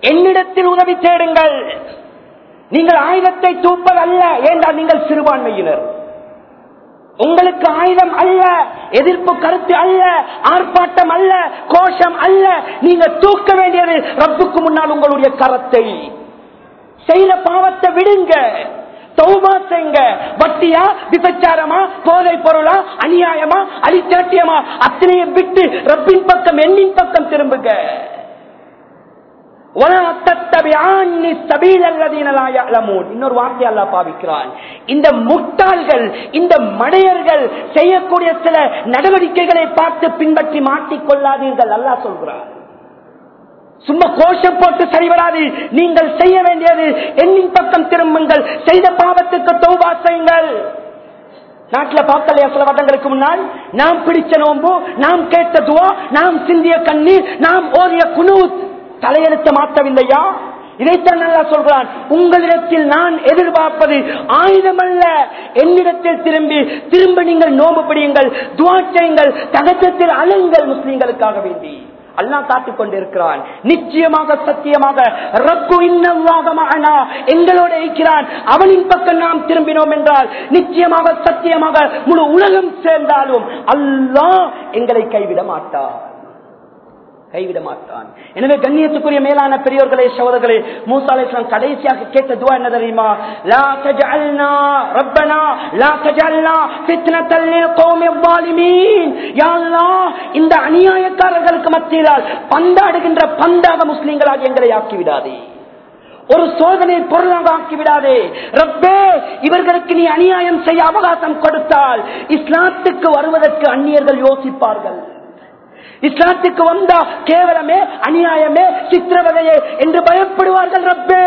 என்னிடத்தில் உதவி தேடுங்கள். நீங்கள் ஆயுதத்தை தூப்பது அல்ல ஏன்றால் நீங்கள் சிறுபான்மையினர்? உங்களுக்கு ஆயுதம் அல்ல எதிர்ப்பு கருத்து அல்ல ஆர்ப்பாட்டம் அல்ல கோஷம் அல்ல. நீங்க தூக்க வேண்டியது ரப்புக்கு முன்னால் உங்களுடைய கரத்தை. செய்த பாவத்தை விடுங்க. வட்டியா விபச்சாரமா போதை பொருளா அநியாயமா அலிச்சாட்டியமா அத்தனையை விட்டு ரப்பின் பக்கம் எண்ணின் பக்கம் திரும்புங்க. இன்னொரு வார்த்தை அல்லா பாவிக்கிறான். இந்த முட்டாள்கள் இந்த மடையர்கள் செய்யக்கூடிய சில நடவடிக்கைகளை பார்த்து பின்பற்றி மாட்டிக்கொள்ளாதீர்கள் அல்லா சொல்கிறார் சும்மா கோஷம் போட்டு சரிவராது நீங்கள் செய்ய வேண்டியது எண்ணின் பக்கம் திரும்புங்கள். செய்த பாவத்துக்கு தௌபா செய்யுங்கள். நாட்டில் பார்க்கலையா சில வருடங்களுக்கு முன்னால்? நாம் பிடிச்ச நோம்பு நாம் கேட்ட துவா நாம் சிந்திய கண்ணீர் நாம் ஓரிய குனு தலையெழுத்த மாற்றவில்லையா? இதைத்தான் நல்லா சொல்கிறான் உங்களிடத்தில் நான் எதிர்பார்ப்பது ஆயுதமல்ல. என்னிடத்தில் திரும்பி திரும்ப நீங்கள் நோம்பு பிடியுங்கள் துவா தகச்சத்தில் அழுங்கள் முஸ்லீம்களுக்காக வேண்டி. அல்லாஹ் காட்டிக் கொண்டிருக்கிறான். நிச்சயமாக சத்தியமாக ரப்பு இன்னவாக மகனா எங்களோட இருக்கிறான். அவனின் பக்கம் நாம் திரும்பினோம் என்றால் நிச்சயமாக சத்தியமாக முழு உலகம் சேர்ந்தாலும் அல்லா எங்களை கைவிட மாட்டார் கைவிட மாட்டான் எனவே கண்ணியத்துக்குரிய மேலான பெரியோர்களே சோதர்களே மூசா அலிஸ்லாம் கடைசியாக கேட்ட துவா என்ன தெரியுமா? லா தஜல்னா ரப்பனா லா தஜல்னா ஃபித்னத்தல் லில் கௌமில் வாலிமீன் யா இந்த அநியாயக்காரர்களுக்கு மத்தியில் பந்தாடுகின்ற பந்தாக முஸ்லிம்களாக எங்களை ஆக்கி விடாதே ஒரு சோதனை பொருளாக ஆக்கி விடாதே ரப்பே இவர்களுக்கு நீ அநியாயம் செய்ய அவகாசம் கொடுத்தால் இஸ்லாத்துக்கு வருவதற்கு அந்நியர்கள் யோசிப்பார்கள். இஸ்லாத்துக்கு வந்தா கேவலமே அநியாயமே சித்திரவதையே என்று பயப்படுவார்கள் ரப்பே.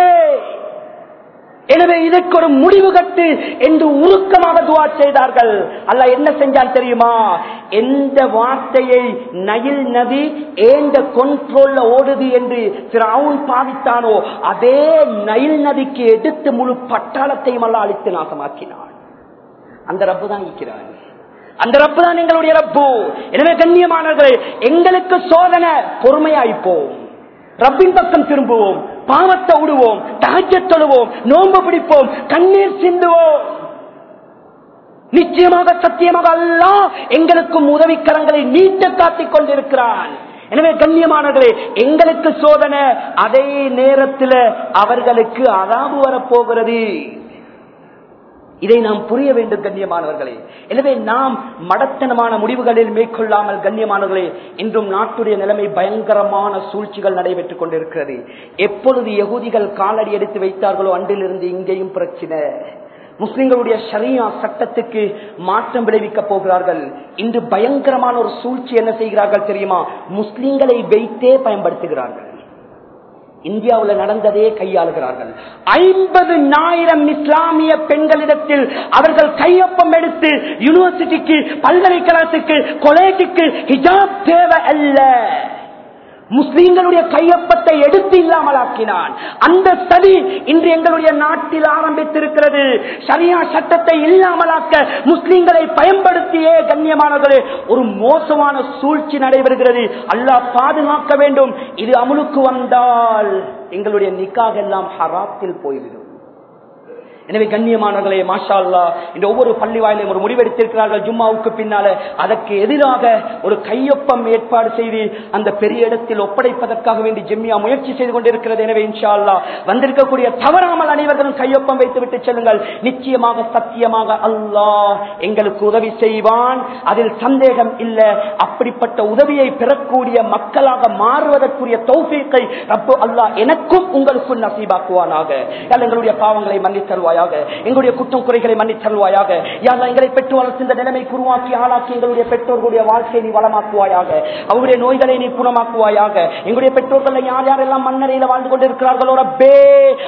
எனவே இதற்கு ஒரு முடிவு கட்டு என்று உருக்கமாக துவா செய்தார்கள். அல்ல என்ன செஞ்சான் தெரியுமா? எந்த வார்த்தையை நயில் நதி ஏந்த கொண்ட்ரோல்ல ஓடுது என்று அவன் பாவித்தானோ அதே நயில் நதிக்கு எடுத்து முழு பட்டாளத்தையும் அல்ல அழித்து நாசமாக்கினான். அந்த ரப்பு தான் இருக்கிறான் அந்த ரப்பு தான் எங்களுடைய ரப்பு. எனவே கண்ணியமானவர்களே எங்களுக்கு சோதனை பொறுமையாய்ப்போம். ரப்பின் பக்கம் திரும்புவோம் பாவத்தை விடுவோம் தாஜ தொழுவோம் நோன்பு பிடிப்போம் கண்ணீர் சிந்துவோம். நிச்சயமாக சத்தியமாக அல்லா எங்களுக்கும் உதவிக்கரங்களை நீட்ட காட்டிக் கொண்டிருக்கிறான். எனவே கண்ணியமானவர்களே எங்களுக்கு சோதனை அதே நேரத்தில் அவர்களுக்கு அதாபு வரப்போகிறது. இதை நாம் புரிய வேண்டும் கண்ணியமானவர்களே. எனவே நாம் மடத்தனமான முடிவுகளில் மேற்கொள்ளாமல் கண்ணியமானவர்களே இன்றும் நாட்டுடைய நிலைமை பயங்கரமான சூழ்ச்சிகள் நடைபெற்றுக் கொண்டிருக்கிறது. எப்பொழுது யகுதிகள் காலடி எடுத்து வைத்தார்களோ அன்றிலிருந்து இங்கேயும் பிரச்சனை. முஸ்லிம்களுடைய ஷரியா சட்டத்துக்கு மாற்றம் விளைவிக்க போகிறார்கள். இன்று பயங்கரமான ஒரு சூழ்ச்சி என்ன செய்கிறார்கள் தெரியுமா? முஸ்லிம்களை வைத்தே பயன்படுத்துகிறார்கள். இந்தியாவில் நடந்ததே கையாளுகிறார்கள். ஐம்பது ஆயிரம் இஸ்லாமிய பெண்களிடத்தில் அவர்கள் கையொப்பம் எடுத்து யூனிவர்சிட்டிக்கு பல்கலைக்கழகத்துக்கு கொலேஜுக்கு ஹிஜாப் தேவை அல்ல. முஸ்லீம்களுடைய கையொப்பத்தை எடுத்து இல்லாமலாக்கினான். அந்த சதி இன்று எங்களுடைய நாட்டில் ஆரம்பித்திருக்கிறது. சரியா சட்டத்தை இல்லாமலாக்க முஸ்லீம்களை பயன்படுத்தியே கண்ணியமானவர்களே ஒரு மோசமான சூழ்ச்சி நடைபெறுகிறது. அல்லாஹ் பாதுகாக்க வேண்டும். இது அமுலுக்கு வந்தால் எங்களுடைய நிக்காக எல்லாம் ஹராத்தில் போய்விடும். எனவே கண்ணியமானவர்களே மாஷா அல்லா இந்த ஒவ்வொரு பள்ளி வாயிலையும் ஒரு முடிவெடுத்திருக்கிறார்கள் ஜும்மாவுக்கு பின்னால. அதற்கு எதிராக ஒரு கையொப்பம் ஏற்பாடு செய்து அந்த பெரிய இடத்தில் ஒப்படைப்பதற்காக வேண்டி ஜெம்மியா முயற்சி செய்து கொண்டிருக்கிறது. எனவே இன்ஷா அல்லா வந்திருக்கக்கூடிய தவறாமல் அனைவர்களும் கையொப்பம் வைத்துவிட்டு செல்லுங்கள். நிச்சயமாக சத்தியமாக அல்லாஹ் எங்களுக்கு உதவி செய்வான். அதில் சந்தேகம் இல்லை. அப்படிப்பட்ட உதவியை பெறக்கூடிய மக்களாக மாறுவதற்குரிய தௌஃபீக்கை ரப்பு அல்லாஹ் எனக்கும் உங்களுக்கும் நசீபாக்குவானாக. எங்களுடைய பாவங்களை மன்னித்தருவாயாக எங்களுடைய குற்றம் குறைகளை மன்னித்தருவாயாக யாரா எங்களை பெற்று வளர்த்த நிலைமை உருவாக்கி ஆளாக்கி எங்களுடைய பெற்றோர்களுடைய வாழ்க்கையை நீ வளமாக்குவாயாக அவருடைய நோய்களை நீ குணமாக்குவாயாக எங்களுடைய பெற்றோர்கள் யார் யாரெல்லாம் மண்ணறையில வாழ்ந்து கொண்டிருக்கிறார்களோ ரப்பே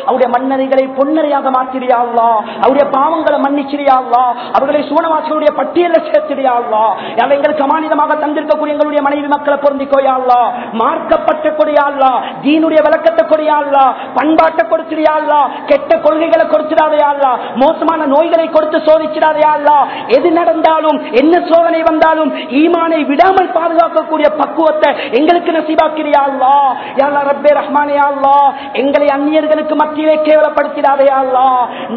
அவருடைய மண்ணறைகளை பொன்னறையாக மாற்றிடியாங்களா அவருடைய பாவங்களை மன்னிச்சிடியாங்களா அவர்களை சூனவாசிகளுடைய பட்டியலில் சேர்த்திடியாங்களா யாரை எங்களுக்கு அமானிதமாக தந்திருக்கக்கூடிய எங்களுடைய மனைவி மக்களை பொருந்திக்கோயாங்களா மார்க்கப்பட்ட கொடியாங்களா தீனுடைய விளக்கத்தை கொடியாங்களா பண்பாட்டை கொடுத்துடியாங்களா கெட்ட கொள்கைகளை கொடுத்துடாத கொடுத்துடாதையாங்களா மோசமான நோய்களை கொடுத்து சோதிச்சிடாதையாங்களா எது நடந்தாலும் என்ன சோதனை வந்தாலும் ஈமானை விடாமல் பாதுகாக்கக்கூடிய பக்குவத்தை எங்களுக்கு நசீபாக்கிறியாங்களா யாழ்லா ரப்பே ரஹ்மானே அல்லா. எங்களை அந்நியர்களுக்கு மத்தியிலே கேவலப்படுத்திடாதே அல்லா.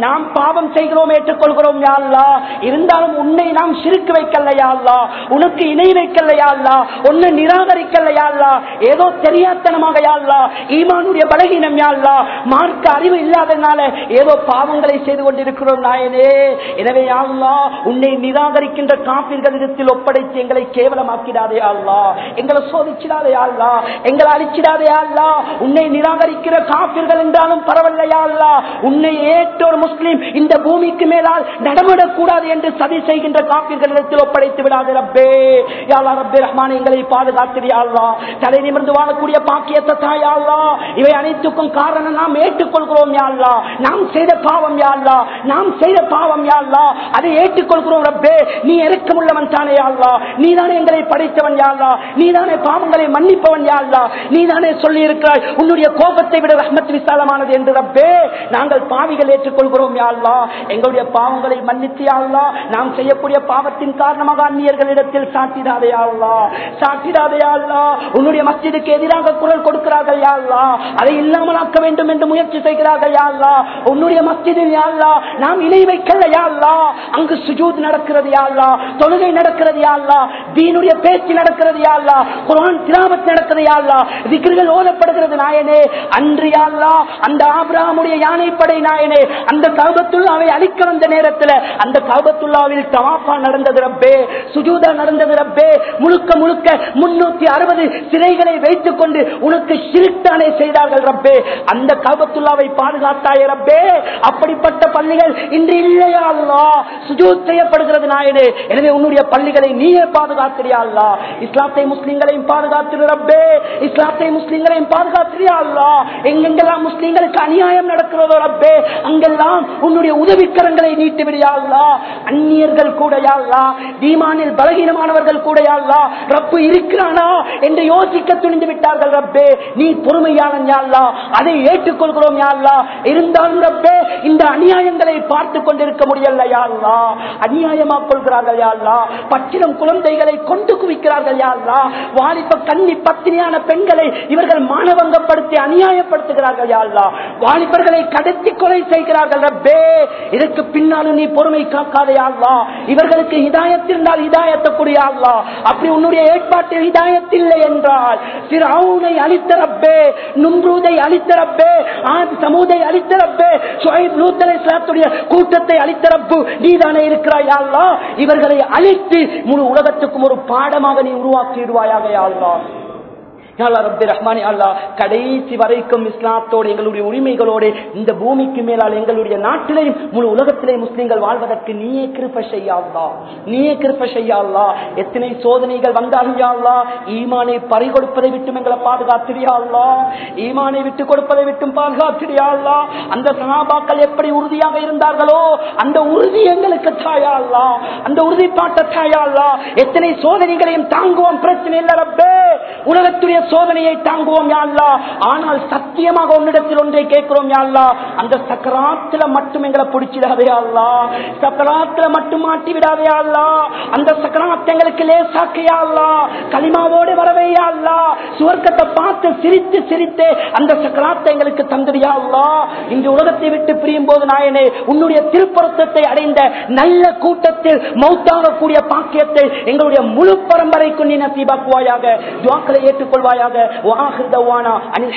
நாம் பாவம் செய்கிறோம் ஏற்றுக்கொள்கிறோம் யாழ்லா இருந்தாலும் உன்னை நாம் சிரிக்கு வைக்கலையா அல்லா. உனக்கு இணை வைக்கலையா அல்லா. உன்னை நிராகரிக்கலையா அல்லா. ஏதோ தெரியாத்தனமாக யாழ்லா ஈமானுடைய பலகீனம் யாழ்லா மார்க்க அறிவு இல்லாதனால ஏதோ பாவங்களை அமல்களை செய்து கொண்டிருக்கிறோம் நாயனே. எனவே அல்லா உன்னை நிராகரிக்கின்ற காப்பீர்களிடத்தில் ஒப்படைத்து எங்களை கேவலமாக்கிடாதே அல்லா எங்களை சோதிச்சிடாதே அல்லா எங்களை அழிச்சிடாதே அல்லா உன்னை நிராகரிக்கிற காப்பீர்கள் என்றாலும் பரவாயில்லையா அல்லா உன்னை ஏற்றோர் முஸ்லீம் இந்த பூமிக்கு மேலால் நடமிடக்கூடாது என்று சதி செய்கின்ற காப்பீர்களிடத்தில் ஒப்படைத்து விடாது ரப்பே. யாழ்லா ரப்பே ரஹ்மான் எங்களை பாதுகாத்திரியா அல்லா தலை நிமிர்ந்து வாழக்கூடிய பாக்கியத்தை தாயாள்லா இவை அனைத்துக்கும் காரணம் நாம் ஏற்றுக்கொள்கிறோம் யாழ்லா நாம் செய்த பாவம் பாவம் யாழ்லா நாம் செய்த பாவம் யாழ்லா அதை ஏற்றுக்கொள்கிறோம் ரப்பே நீ இறக்கமுள்ளவன் தானே யாழ்லா நீ தானே எங்களை படைத்தவன் யாழ்லா நீ தானே பாவங்களை மன்னிப்பவன் யாழ்லா நீ தானே சொல்லி இருக்கிறாய் உன்னுடைய கோபத்தை விட ரஹ்மத் விசாலமானது என்று ரப்பே நாங்கள் பாவிகள் ஏற்றுக்கொள்கிறோம் யாழ்லா எங்களுடைய பாவங்களை மன்னித்து யாழ்லா நாம் செய்யக்கூடிய பாவத்தின் காரணமாக அந்நியர்களிடத்தில் சாட்டிடாதே யாழ்லா சாட்டிடாதே யாழ்லா உன்னுடைய மஸ்ஜிதுக்கு எதிராக குரல் கொடுக்கிறார்கள் யாழ்லா அதை இல்லாமல் ஆக்க வேண்டும் என்று முயற்சி செய்கிறார்கள் யாழ்லா உன்னுடைய மஸ்ஜிது மஸ்ஜிதில் யாழ்லா நாம் இணை வைக்கல யாழ்லா அங்கு சுஜூத் நடக்கிறது யாழ்லா தொழுகை நடக்கிறது யாழ்லா தீனுடைய பேச்சு நடக்கிறது யாழ்லா குரான் திராமத் நடக்கிறது யாழ்லா ஓதப்படுகிறது நாயனே. அன்று யாழ்லா அந்த யானைப்படை நாயனே அந்த அழிக்க வந்த நேரத்தில் அந்த கவுபத்துல்லாவில் தவாஃபா நடந்தது ரப்பே. சுஜூதா நடந்தது ரப்பே. முழுக்க முழுக்க முன்னூத்தி அறுபது சிலைகளை வைத்துக் கொண்டு உனக்கு செய்தார்கள் ரப்பே. அந்த கவுபத்துல்லாவை பாதுகாத்தாய ரப்பே. அப்படிப்பட்ட பள்ளிகள் இன்று இல்லையா அல்லா சுஜூத் செய்யப்படுகிறது நாயுடு. எனவே உன்னுடைய பள்ளிகளை நீயே பாதுகாத்திரியா அல்லா இஸ்லாத்தை முஸ்லீம்களையும் பாதுகாத்திரு ரப்பே. இஸ்லாத்தை முஸ்லீம்களையும் பாதுகாத்திரியா அல்லா எங்கெங்கெல்லாம் முஸ்லீம்களுக்கு அநியாயம் நடக்கிறதோ ரப்பே அங்கெல்லாம் உன்னுடைய உதவிக்கரங்களை நீட்டு விடியாள்லா அந்நியர்கள் கூட யாழ்லா தீமானில் பலகீனமானவர்கள் கூட யாழ்லா ரப்பு இருக்கிறானா என்று யோசிக்க துணிந்து விட்டார்கள் ரப்பே. நீ பொறுமையாளன் யாழ்லா அதை ஏற்றுக்கொள்கிறோம் யாழ்லா இருந்தாலும் ரப்பே இந்த அநியாயங்களை பார்த்து கொண்டிருக்க முடியல யாழ்லா அநியாயமா கொள்கிறார்கள் யாழ்லா பச்சிடம் குழந்தைகளை கொண்டு குவிக்கிறார்கள் யாழ்லா வாலிப கன்னி பத்தினியான பெண்களை இவர்கள் மானவங்கப்படுத்தி அநியாயப்படுத்துகிறார்கள் யாழ்லா வாலிபர்களை கடத்தி கொலை செய்கிறார்கள் ரப்பே. இதற்கு பின்னாலும் நீ பொறுமை காக்காதையாள்லா இவர்களுக்கு ஹிதாயத் இருந்தால் ஹிதாயத்தை கூடியாள்லா அப்படி உன்னுடைய ஏற்பாட்டில் ஹிதாயத் என்றால் திரு அவுனை அழித்த ரப்பே நும்ரூதை அழித்த ரப்பே ஆத் சமூதை அழித்த ரப்பே சுஹைப் இஸ்லாத்துடைய கூட்டத்தை அளித்தரப்பு நீதானே இருக்கிறாய் யாழ்லா? இவர்களை அழித்து முழு உலகத்துக்கும் ஒரு பாடமாக நீ உருவாக்கிடுவாயாக யாழ்லா. கடைசி வரைக்கும் இஸ்லாத்தோடு எங்களுடைய உரிமைகளோடு இந்த பூமிக்கு மேலால் எங்களுடைய நாட்டிலையும் முழு உலகத்திலேயும் முஸ்லீம்கள் வாழ்வதற்கு நீயே கிருப்ப செய்யாதா நீயே கிருப்ப செய்யாதா எத்தனை சோதனைகள் வந்தாலும் யாழ்லா ஈமானை பறிகொடுப்பதை விட்டும் எங்களை பாதுகாத்திரியாள்லா ஈமானை விட்டு கொடுப்பதை விட்டும் பாதுகாத்திரியாள்லா அந்த சனாபாக்கள் எப்படி உறுதியாக இருந்தார்களோ அந்த உறுதி எங்களுக்கு தாயாள்லா அந்த உறுதிப்பாட்ட தாயாள்லா எத்தனை சோதனைகளையும் தாங்குவோம் பிரச்சனை இல்லை ரப்பே. உலகத்துடைய சோதனையை தாங்குவோம் யாழ்லா ஆனால் சத்தியமாக உன்னிடத்தில் ஒன்றை கேட்கிறோம் யாழ்லா அந்த சக்கராத்துல மட்டும் எங்களை பிடிச்சிடாதே அல்லா. சக்கராத்துல மட்டும் மாட்டி விடாதே அல்லா. அந்த சக்கராத் எங்களுக்கு லேசாக்கையா அல்லா. களிமாவோடு வரவே அல்லா. சுவர்க்கத்தை பார்த்து சிரித்து சிரித்து அந்த சக்கராத்தை எங்களுக்கு தந்துடியா அல்லா. இந்த உலகத்தை விட்டு பிரியும் போது நாயனே உன்னுடைய திருப்பரத்தத்தை அடைந்த நல்ல கூட்டத்தில் மௌத்தாகக்கூடிய பாக்கியத்தை எங்களுடைய முழு பரம்பரைக்கு நீ நசீபாக்குவாயாக. துவாக்களை ஏற்றுக்கொள்வாயாக வாஹிர் தவானா அனில்